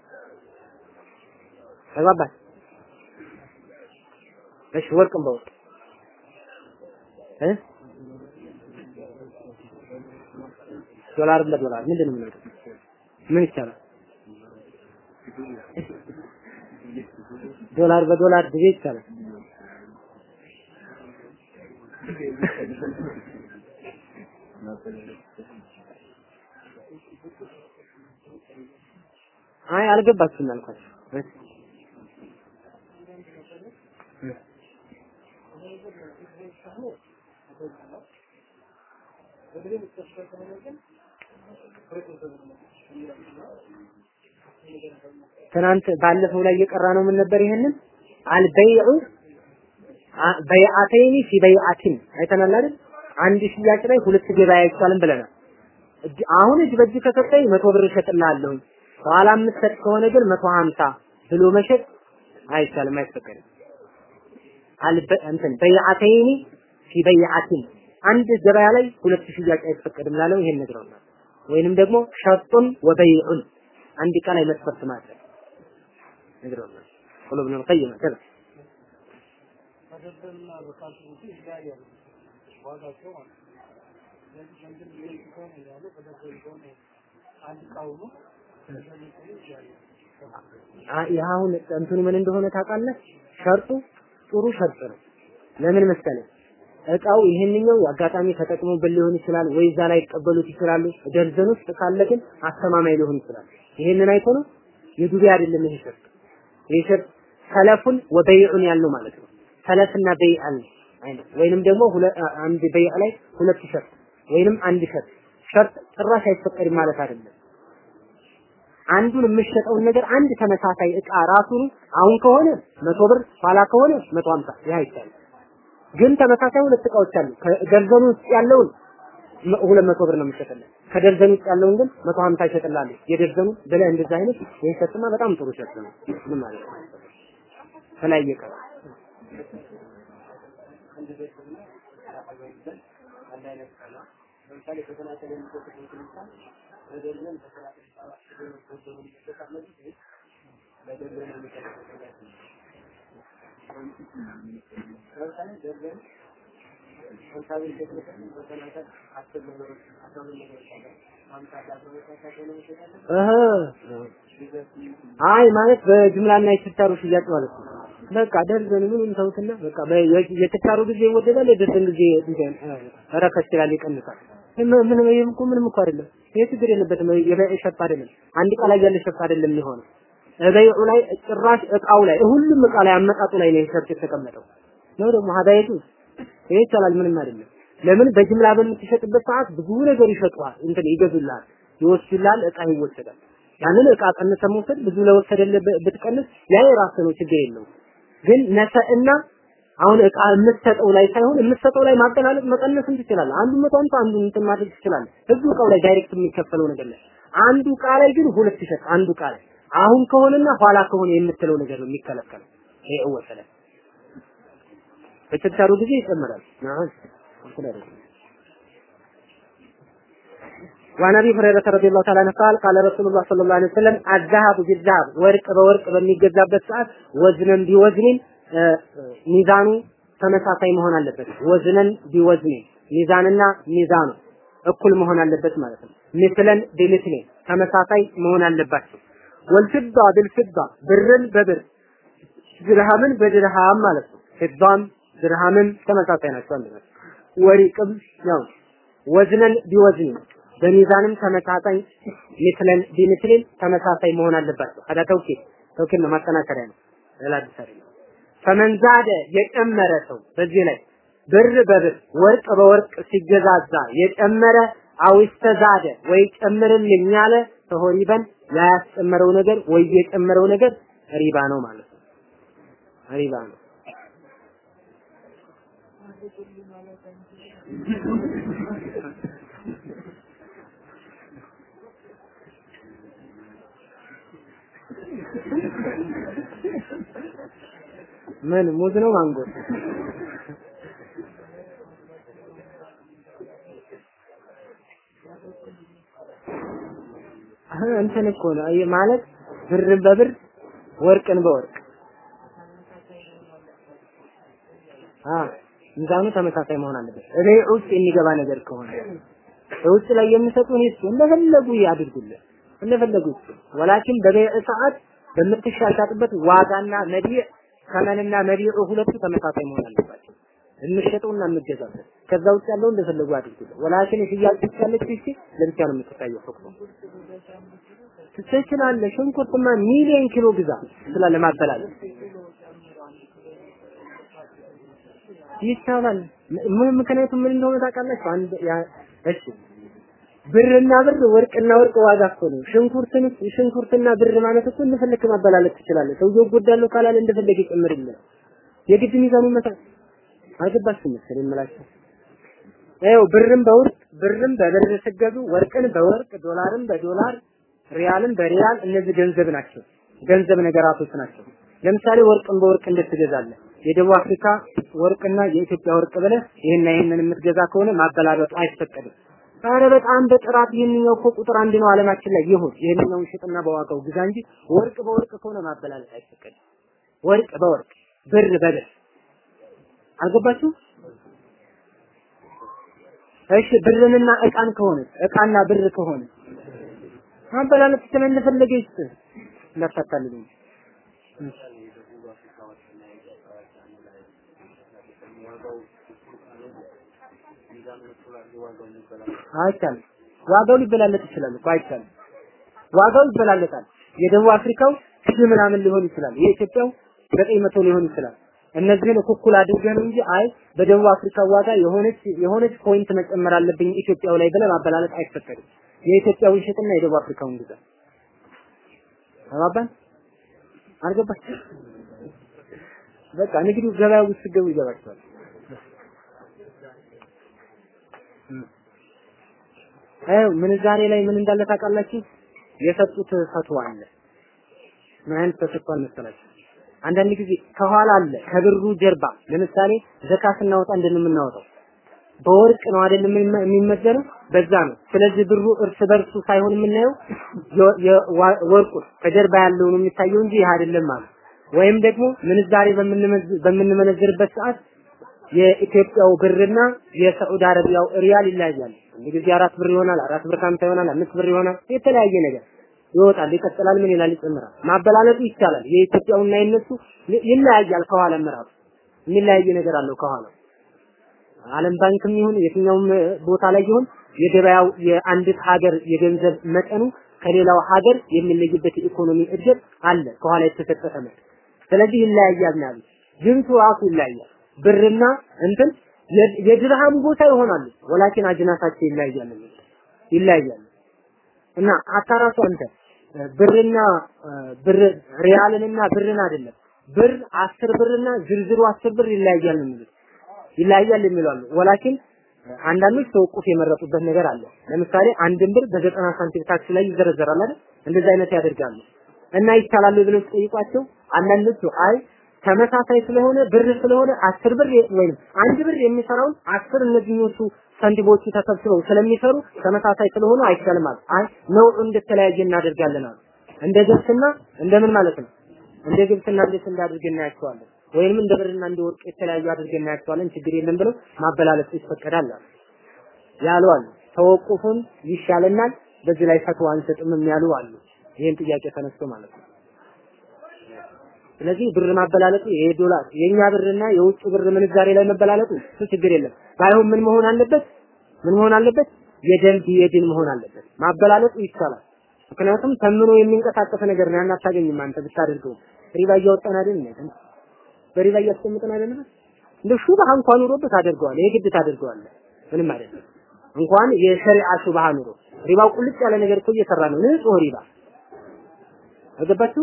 ተግባባል እሺ ወርቅም በወርቅ። እ? ዶላር በዶላር። ምንድን ነው ምን ይቻላል ዶላር በዶላር ዱቤ ይቻላል። አይ አልገባችሁም አልኳችሁ ትናንት ባለፈው ላይ የቀራ ነው ምን ነበር ይሄንን? አልበይዑ በይዓተይኒ ፊ በይዓቲን አይተናል አይደል? አንድ ሽያጭ ላይ ሁለት ገበያ አይቻልም ብለናል። አሁን እጅ በእጅ ከሰጠኝ መቶ ብር እሸጥልሃለሁ። በኋላ የምትሰጥ ከሆነ ግን መቶ ሀምሳ ብሎ መሸጥ አይቻልም አይፈቀድም። አልበ እንትን በይዓተይኒ ፊ በይዓቲን አንድ ገበያ ላይ ሁለት ሽያጭ አይፈቀድም ላለው ይሄን ነግረውናል። ወይንም ደግሞ ሸርጡን ወበይዑን አንድ ቀን ላይ መስፈርት ማድረግ ነግረውናል። ቁል ብኑል ቀይም ከዛ አሁን እንትኑ ምን እንደሆነ ታውቃለህ? ሸርጡ ጥሩ ሸርጥ ነው። ለምን መሰለህ? እቃው ይህንኛው አጋጣሚ ተጠቅሞበት ሊሆን ይችላል ወይ እዛ ላይ ይቀበሉት ይችላሉ። ደርዘን ውስጥ ካለ ግን አስተማማኝ ሊሆን ይችላል። ይሄንን አይቶ ነው የዱቤ አይደለም ይሄ ሸርጥ። ይሄ ሸርጥ ሰለፉን ወበይዑን ያለው ማለት ነው። ሰለፍና በይዕ አይነት ወይንም ደግሞ አንድ በይዕ ላይ ሁለት ሸርጥ ወይንም አንድ ሸርጥ ሸርጥ ጭራሽ አይፈቀድም ማለት አይደለም። አንዱን የምሸጠውን ነገር አንድ ተመሳሳይ እቃ ራሱን አሁን ከሆነ መቶ ብር ኋላ ከሆነ መቶ ሀምሳ ይህ አይቻልም። ግን ተመሳሳይ ሁለት እቃዎች አሉ። ከደርዘኑ ውስጥ ያለውን ሁለት መቶ ብር ነው የምትሸጥልህ። ከደርዘን ውጭ ያለውን ግን መቶ ሀምሳ ይሸጥልሃል። የደርዘኑ ብለህ እንደዚህ አይነት ይህ ሸጥማ በጣም ጥሩ ሸጥ ነው። ምን ማለት ነው? ተለያየ ቀረ ለደርዘን አይ ማለት በጅምላና የችርቻሮ ሽያጭ ማለት ነው። በቃ ደርዘን ምንም ተውትና በቃ የችርቻሮ ጊዜ ይወደዳል፣ የደርዘን ጊዜ ረከስ ይላል፣ ይቀንሳል። ምን ይሄም እኮ ምንም እኮ አይደለም። ይሄ ችግር የለበትም። የበይዕ ሸፍ አይደለም፣ አንድ ቃል ያለ ሸፍ አይደለም የሚሆነው በይዑ ላይ ጭራሽ እቃው ላይ ሁሉም እቃ ላይ አመጣጡ ላይ ነው ሸርጥ የተቀመጠው ነው ደግሞ ሀዳይቱ ይሄ ይቻላል፣ ምንም አይደለም። ለምን በጅምላ በምትሸጥበት ሰዓት ብዙ ነገር ይሸጡሃል፣ እንትን ይገዙልሃል፣ ይወስዱልሃል፣ እቃ ይወሰዳል። ያንን እቃ ቀንሰ መውሰድ ብዙ ለወሰደልህ ብትቀንስ ያ የራስህ ነው፣ ችግር የለውም። ግን ነሰእና አሁን እቃ የምትሰጠው ላይ ሳይሆን የምትሰጠው ላይ ማገላለጥ መቀነስም ትችላለህ። አንዱ መቶ አምሳ አንዱ እንትን ማድረግ ትችላለህ። እዚሁ እቃው ላይ ዳይሬክት የሚከፈለው ነገር ላይ አንዱ እቃ ላይ ግን ሁለት ሸጥ አንዱ እቃ ላይ አሁን ከሆነና ኋላ ከሆነ የምትለው ነገር ነው የሚከለከለው። ይሄ ወሰለ በችርቻሮ ጊዜ ይጨምራል። አሁን وعن ابي هريره رضي الله تعالى عنه قال قال رسول الله صلى الله عليه وسلم الذهب بالذهب ወርቅ በወርቅ በሚገዛበት ሰዓት ወዝነን ቢወዝኒን ሚዛኑ ተመሳሳይ መሆን አለበት። ወዝነን ቢወዝኒን ሚዛንና ሚዛኑ እኩል መሆን አለበት ማለት ነው። ምስለን ቢምስሌ ተመሳሳይ መሆን አለባቸው። ወልፍዳ ብልፍዳ ብርን በብር ድርሃምን በድርሃም ማለት ነው። ፍዳም ድርሃምን ተመሳሳይ ናቸው አንድ ናቸው። ወሪቅም ያው ወዝነን ቢወዝኒን በሚዛንም ተመሳሳይ ምስለን ቢምስልን ተመሳሳይ መሆን አለባቸው። አዳ ተውኪል ተውኪል ነው ማጠናከሪያ ነው። ሌላ አዲስ አይደለም። ፈመን ዛደ የጨመረ ሰው በዚህ ላይ ብር በብር ወርቅ በወርቅ ሲገዛዛ የጨመረ አው ይስተዛደ ወይ ጨምርልኝ ያለ ተሆሪበን ያስጨመረው ነገር ወይ የጨመረው ነገር ሪባ ነው ማለት ነው። ሪባ ነው። ምን ሙዝ ነው ማንጎ? እንትን እኮ ነው ማለት ብርን በብር ወርቅን በወርቅ አ ሚዛኑ ተመሳሳይ መሆን አለበት። እኔ ውስጥ የሚገባ ነገር ከሆነ ውስጥ ላይ የሚሰጡን እሱ እንደፈለጉ ያድርጉልን እንደፈለጉ ወላኪን በበይዕ ሰዓት በምትሻሻጥበት ዋጋና መቢዕ ተመንና መቢዑ ሁለቱ ተመሳሳይ መሆን አለባቸው። የምትሸጠውና የምትገዛበት ከዛ ውጭ ያለው እንደፈለጉ አድርጉት። ወላኪን ሽያጭ ያለች እሺ ለብቻ ነው የምትታየው ሁክሙ ትችላለህ። ሽንኩርትማ ሚሊዮን ኪሎ ግዛ ስላለ ማበላለጥ ይቻላል። ምክንያቱም ምን እንደሆነ ታውቃላችሁ? አንድ እሺ ብርና ብር ወርቅና ወርቅ ዋጋ እኮ ነው። ሽንኩርትን ሽንኩርትና ብር ማለት እኮ እንደፈለክ ማበላለጥ ትችላለህ። ሰውየው ጎዳለሁ ካላለ እንደፈለገ ይጨምርልህ። የግድ ሚዛኑ መታ አልገባችም መሰለኝ የምላቸው። ይኸው ብርም በወርቅ ብርም በብር ስገዙ ወርቅን በወርቅ ዶላርም በዶላር ሪያልም በሪያል እነዚህ ገንዘብ ናቸው። ገንዘብ ነገራቶች ናቸው። ለምሳሌ ወርቅን በወርቅ እንድትገዛለህ የደቡብ አፍሪካ ወርቅና የኢትዮጵያ ወርቅ ብለህ ይሄን ይሄንን የምትገዛ ከሆነ ማበላለጡ አይፈቀድም። ኧረ በጣም በጥራት ይሄንኛው እኮ ቁጥር አንድ ነው ዓለማችን ላይ ይሁን ይሄንኛውን ሽጥና በዋጋው ግዛ እንጂ ወርቅ በወርቅ ከሆነ ማበላለጥ አይፈቀድም። ወርቅ በወርቅ ብር በብር አልገባችሁ? እሺ ብርንና እቃን ከሆነ እቃና ብር ከሆነ ማበላለጥ ስለፈለገ ይስጥ እንዳታታልልኝ አይቻልም። ዋጋው ሊበላለጥ ይችላል እኮ አይቻልም። ዋጋው ይበላለጣል። የደቡብ አፍሪካው ሺህ ምናምን ሊሆን ይችላል። የኢትዮጵያው ዘጠኝ መቶ ሊሆን ይችላል። እነዚህን እኩል አድርገህ ነው እንጂ አይ በደቡብ አፍሪካ ዋጋ የሆነች የሆነች point መጨመር አለብኝ ኢትዮጵያው ላይ ብለህ ማበላለጥ አይፈቀድም። የኢትዮጵያውን ሽጥና የደቡብ አፍሪካውን ግዛ። ተግባባን? አልገባች? በቃ ንግዱ ገበያ ውስጥ ገቡ ይገባቸዋል። ምንዛሬ ላይ ምን እንዳለ ታውቃላችሁ? የሰጡት ፈትዋ አለ። ምን ተሰጥቷል መሰላችሁ? አንዳንድ ጊዜ ከኋላ አለ ከብሩ ጀርባ ለምሳሌ ዘካ ስናወጣ እንደምናወጣው በወርቅ ነው አይደል የሚመዘነው በዛ ነው ስለዚህ ብሩ እርስ በርሱ ሳይሆን የምናየው ወርቁ ከጀርባ ያለው ነው የሚታየው እንጂ ይህ አይደለም ማለት ወይም ደግሞ ምንዛሬ በምንመነዝርበት ሰዓት የኢትዮጵያው ብርና የሳዑዲ አረቢያው ሪያል ይለያያል። አንድ ጊዜ አራት ብር ይሆናል፣ አራት ብር ከሀምሳ ይሆናል፣ አምስት ብር ይሆናል፣ የተለያየ ነገር ይወጣል፣ ይቀጥላል፣ ምን ይላል፣ ይጨምራል። ማበላለጡ ይቻላል። የኢትዮጵያውና የነሱ ይለያያል። ከኋላም ራሱ የሚለያይ ነገር አለው ከኋላ ዓለም ባንክም ይሁን የትኛውም ቦታ ላይ ይሁን የገበያው የአንዲት ሀገር የገንዘብ መጠኑ ከሌላው ሀገር የሚለይበት የኢኮኖሚ እድገት አለ ከኋላ የተሰጠ ተመን። ስለዚህ ይለያያል ያሉት። ጅንሱ ራሱ ይለያያል። ብርና እንትን የድርሃም ቦታ ይሆናሉ። ወላኪን አጅናታቸው ይለያያል ይለያያል እና አታራሱ አንተ ብርና ብር ሪያልንና ብርን አይደለም ብር አስር ብርና ዝርዝሩ አስር ብር ይለያያል የሚሉት ይለያያል የሚሉ አሉ። ወላኪን አንዳንዶች ተወቁፍ የመረጡበት ነገር አለ። ለምሳሌ አንድን ብር በዘጠና ሳንቲም ታክሲ ላይ ይዘረዘራል አይደል? እንደዚህ አይነት ያደርጋሉ እና ይቻላል ብለው ጠይቋቸው አንዳንዶቹ አይ ተመሳሳይ ስለሆነ ብር ስለሆነ አስር ብር ወይም አንድ ብር የሚሰራውን አስር እነዚህኞቹ ሳንቲሞቹ ተሰብስበው ስለሚሰሩ ተመሳሳይ ስለሆኑ አይቻልም አሉ። አይ ነው እንደተለያየ እናደርጋለን አሉ። እንደ ገብስና እንደምን ማለት ነው? እንደ ግብፅና እንደ ስንዴ አድርገን እናያቸዋለን። ወይንም እንደ ብርና እንደ ወርቅ የተለያዩ አድርገን እናያቸዋለን። ችግር የለም ብለው ማበላለጥ ይፈቀዳል አሉ ያሉ አሉ። ተወቁፉን ይሻለናል፣ በዚህ ላይ ፈትዋ አንሰጥም ያሉ አሉ። ይሄን ጥያቄ ተነስቶ ማለት ነው። ስለዚህ ብር ማበላለጡ ይሄ ዶላር የኛ ብርና የውጭ ብር ምንዛሬ ላይ መበላለጡ ችግር የለም። ባይሆን ምን መሆን አለበት? ምን መሆን አለበት? የደንብ የድን መሆን አለበት። ማበላለጡ ይቻላል። ምክንያቱም ተምኖ የሚንቀሳቀስ ነገር ነው። ያን አታገኝም አንተ ብታደርገው። ሪባ እያወጣን አይደል እንዴ? በሪባ እያስቀምጥን አይደለም? እንደ ሹብሃ እንኳን ኑሮበት ታደርገዋለህ። ይሄ ግድ ታደርገዋለህ። ምንም አይደለም። እንኳን የሸሪዓ شبهة ኑሮ ሪባው ቁልጭ ያለ ነገር እኮ እየሰራ ነው። ንጹህ ሪባ አገባችሁ?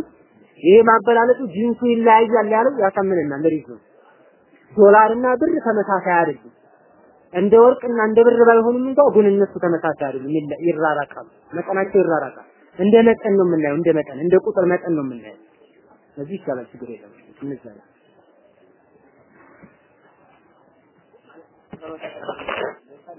ይሄ ማበላለጡ جنس ኡ ይለያያል ያለው ያሳምነናል። reason ኑ ዶላርና ብር ተመሳሳይ አይደሉም። እንደ ወርቅና እንደ ብር ባይሆኑም እንኳን ግን እነሱ ተመሳሳይ አይደሉም፣ ይራራቃሉ። መጠናቸው ይራራቃል። እንደ መጠን ነው የምናየው፣ እንደ መጠን እንደ ቁጥር መጠን ነው የምናየው። ስለዚህ ይቻላል፣ ችግር የለም። እንዛለን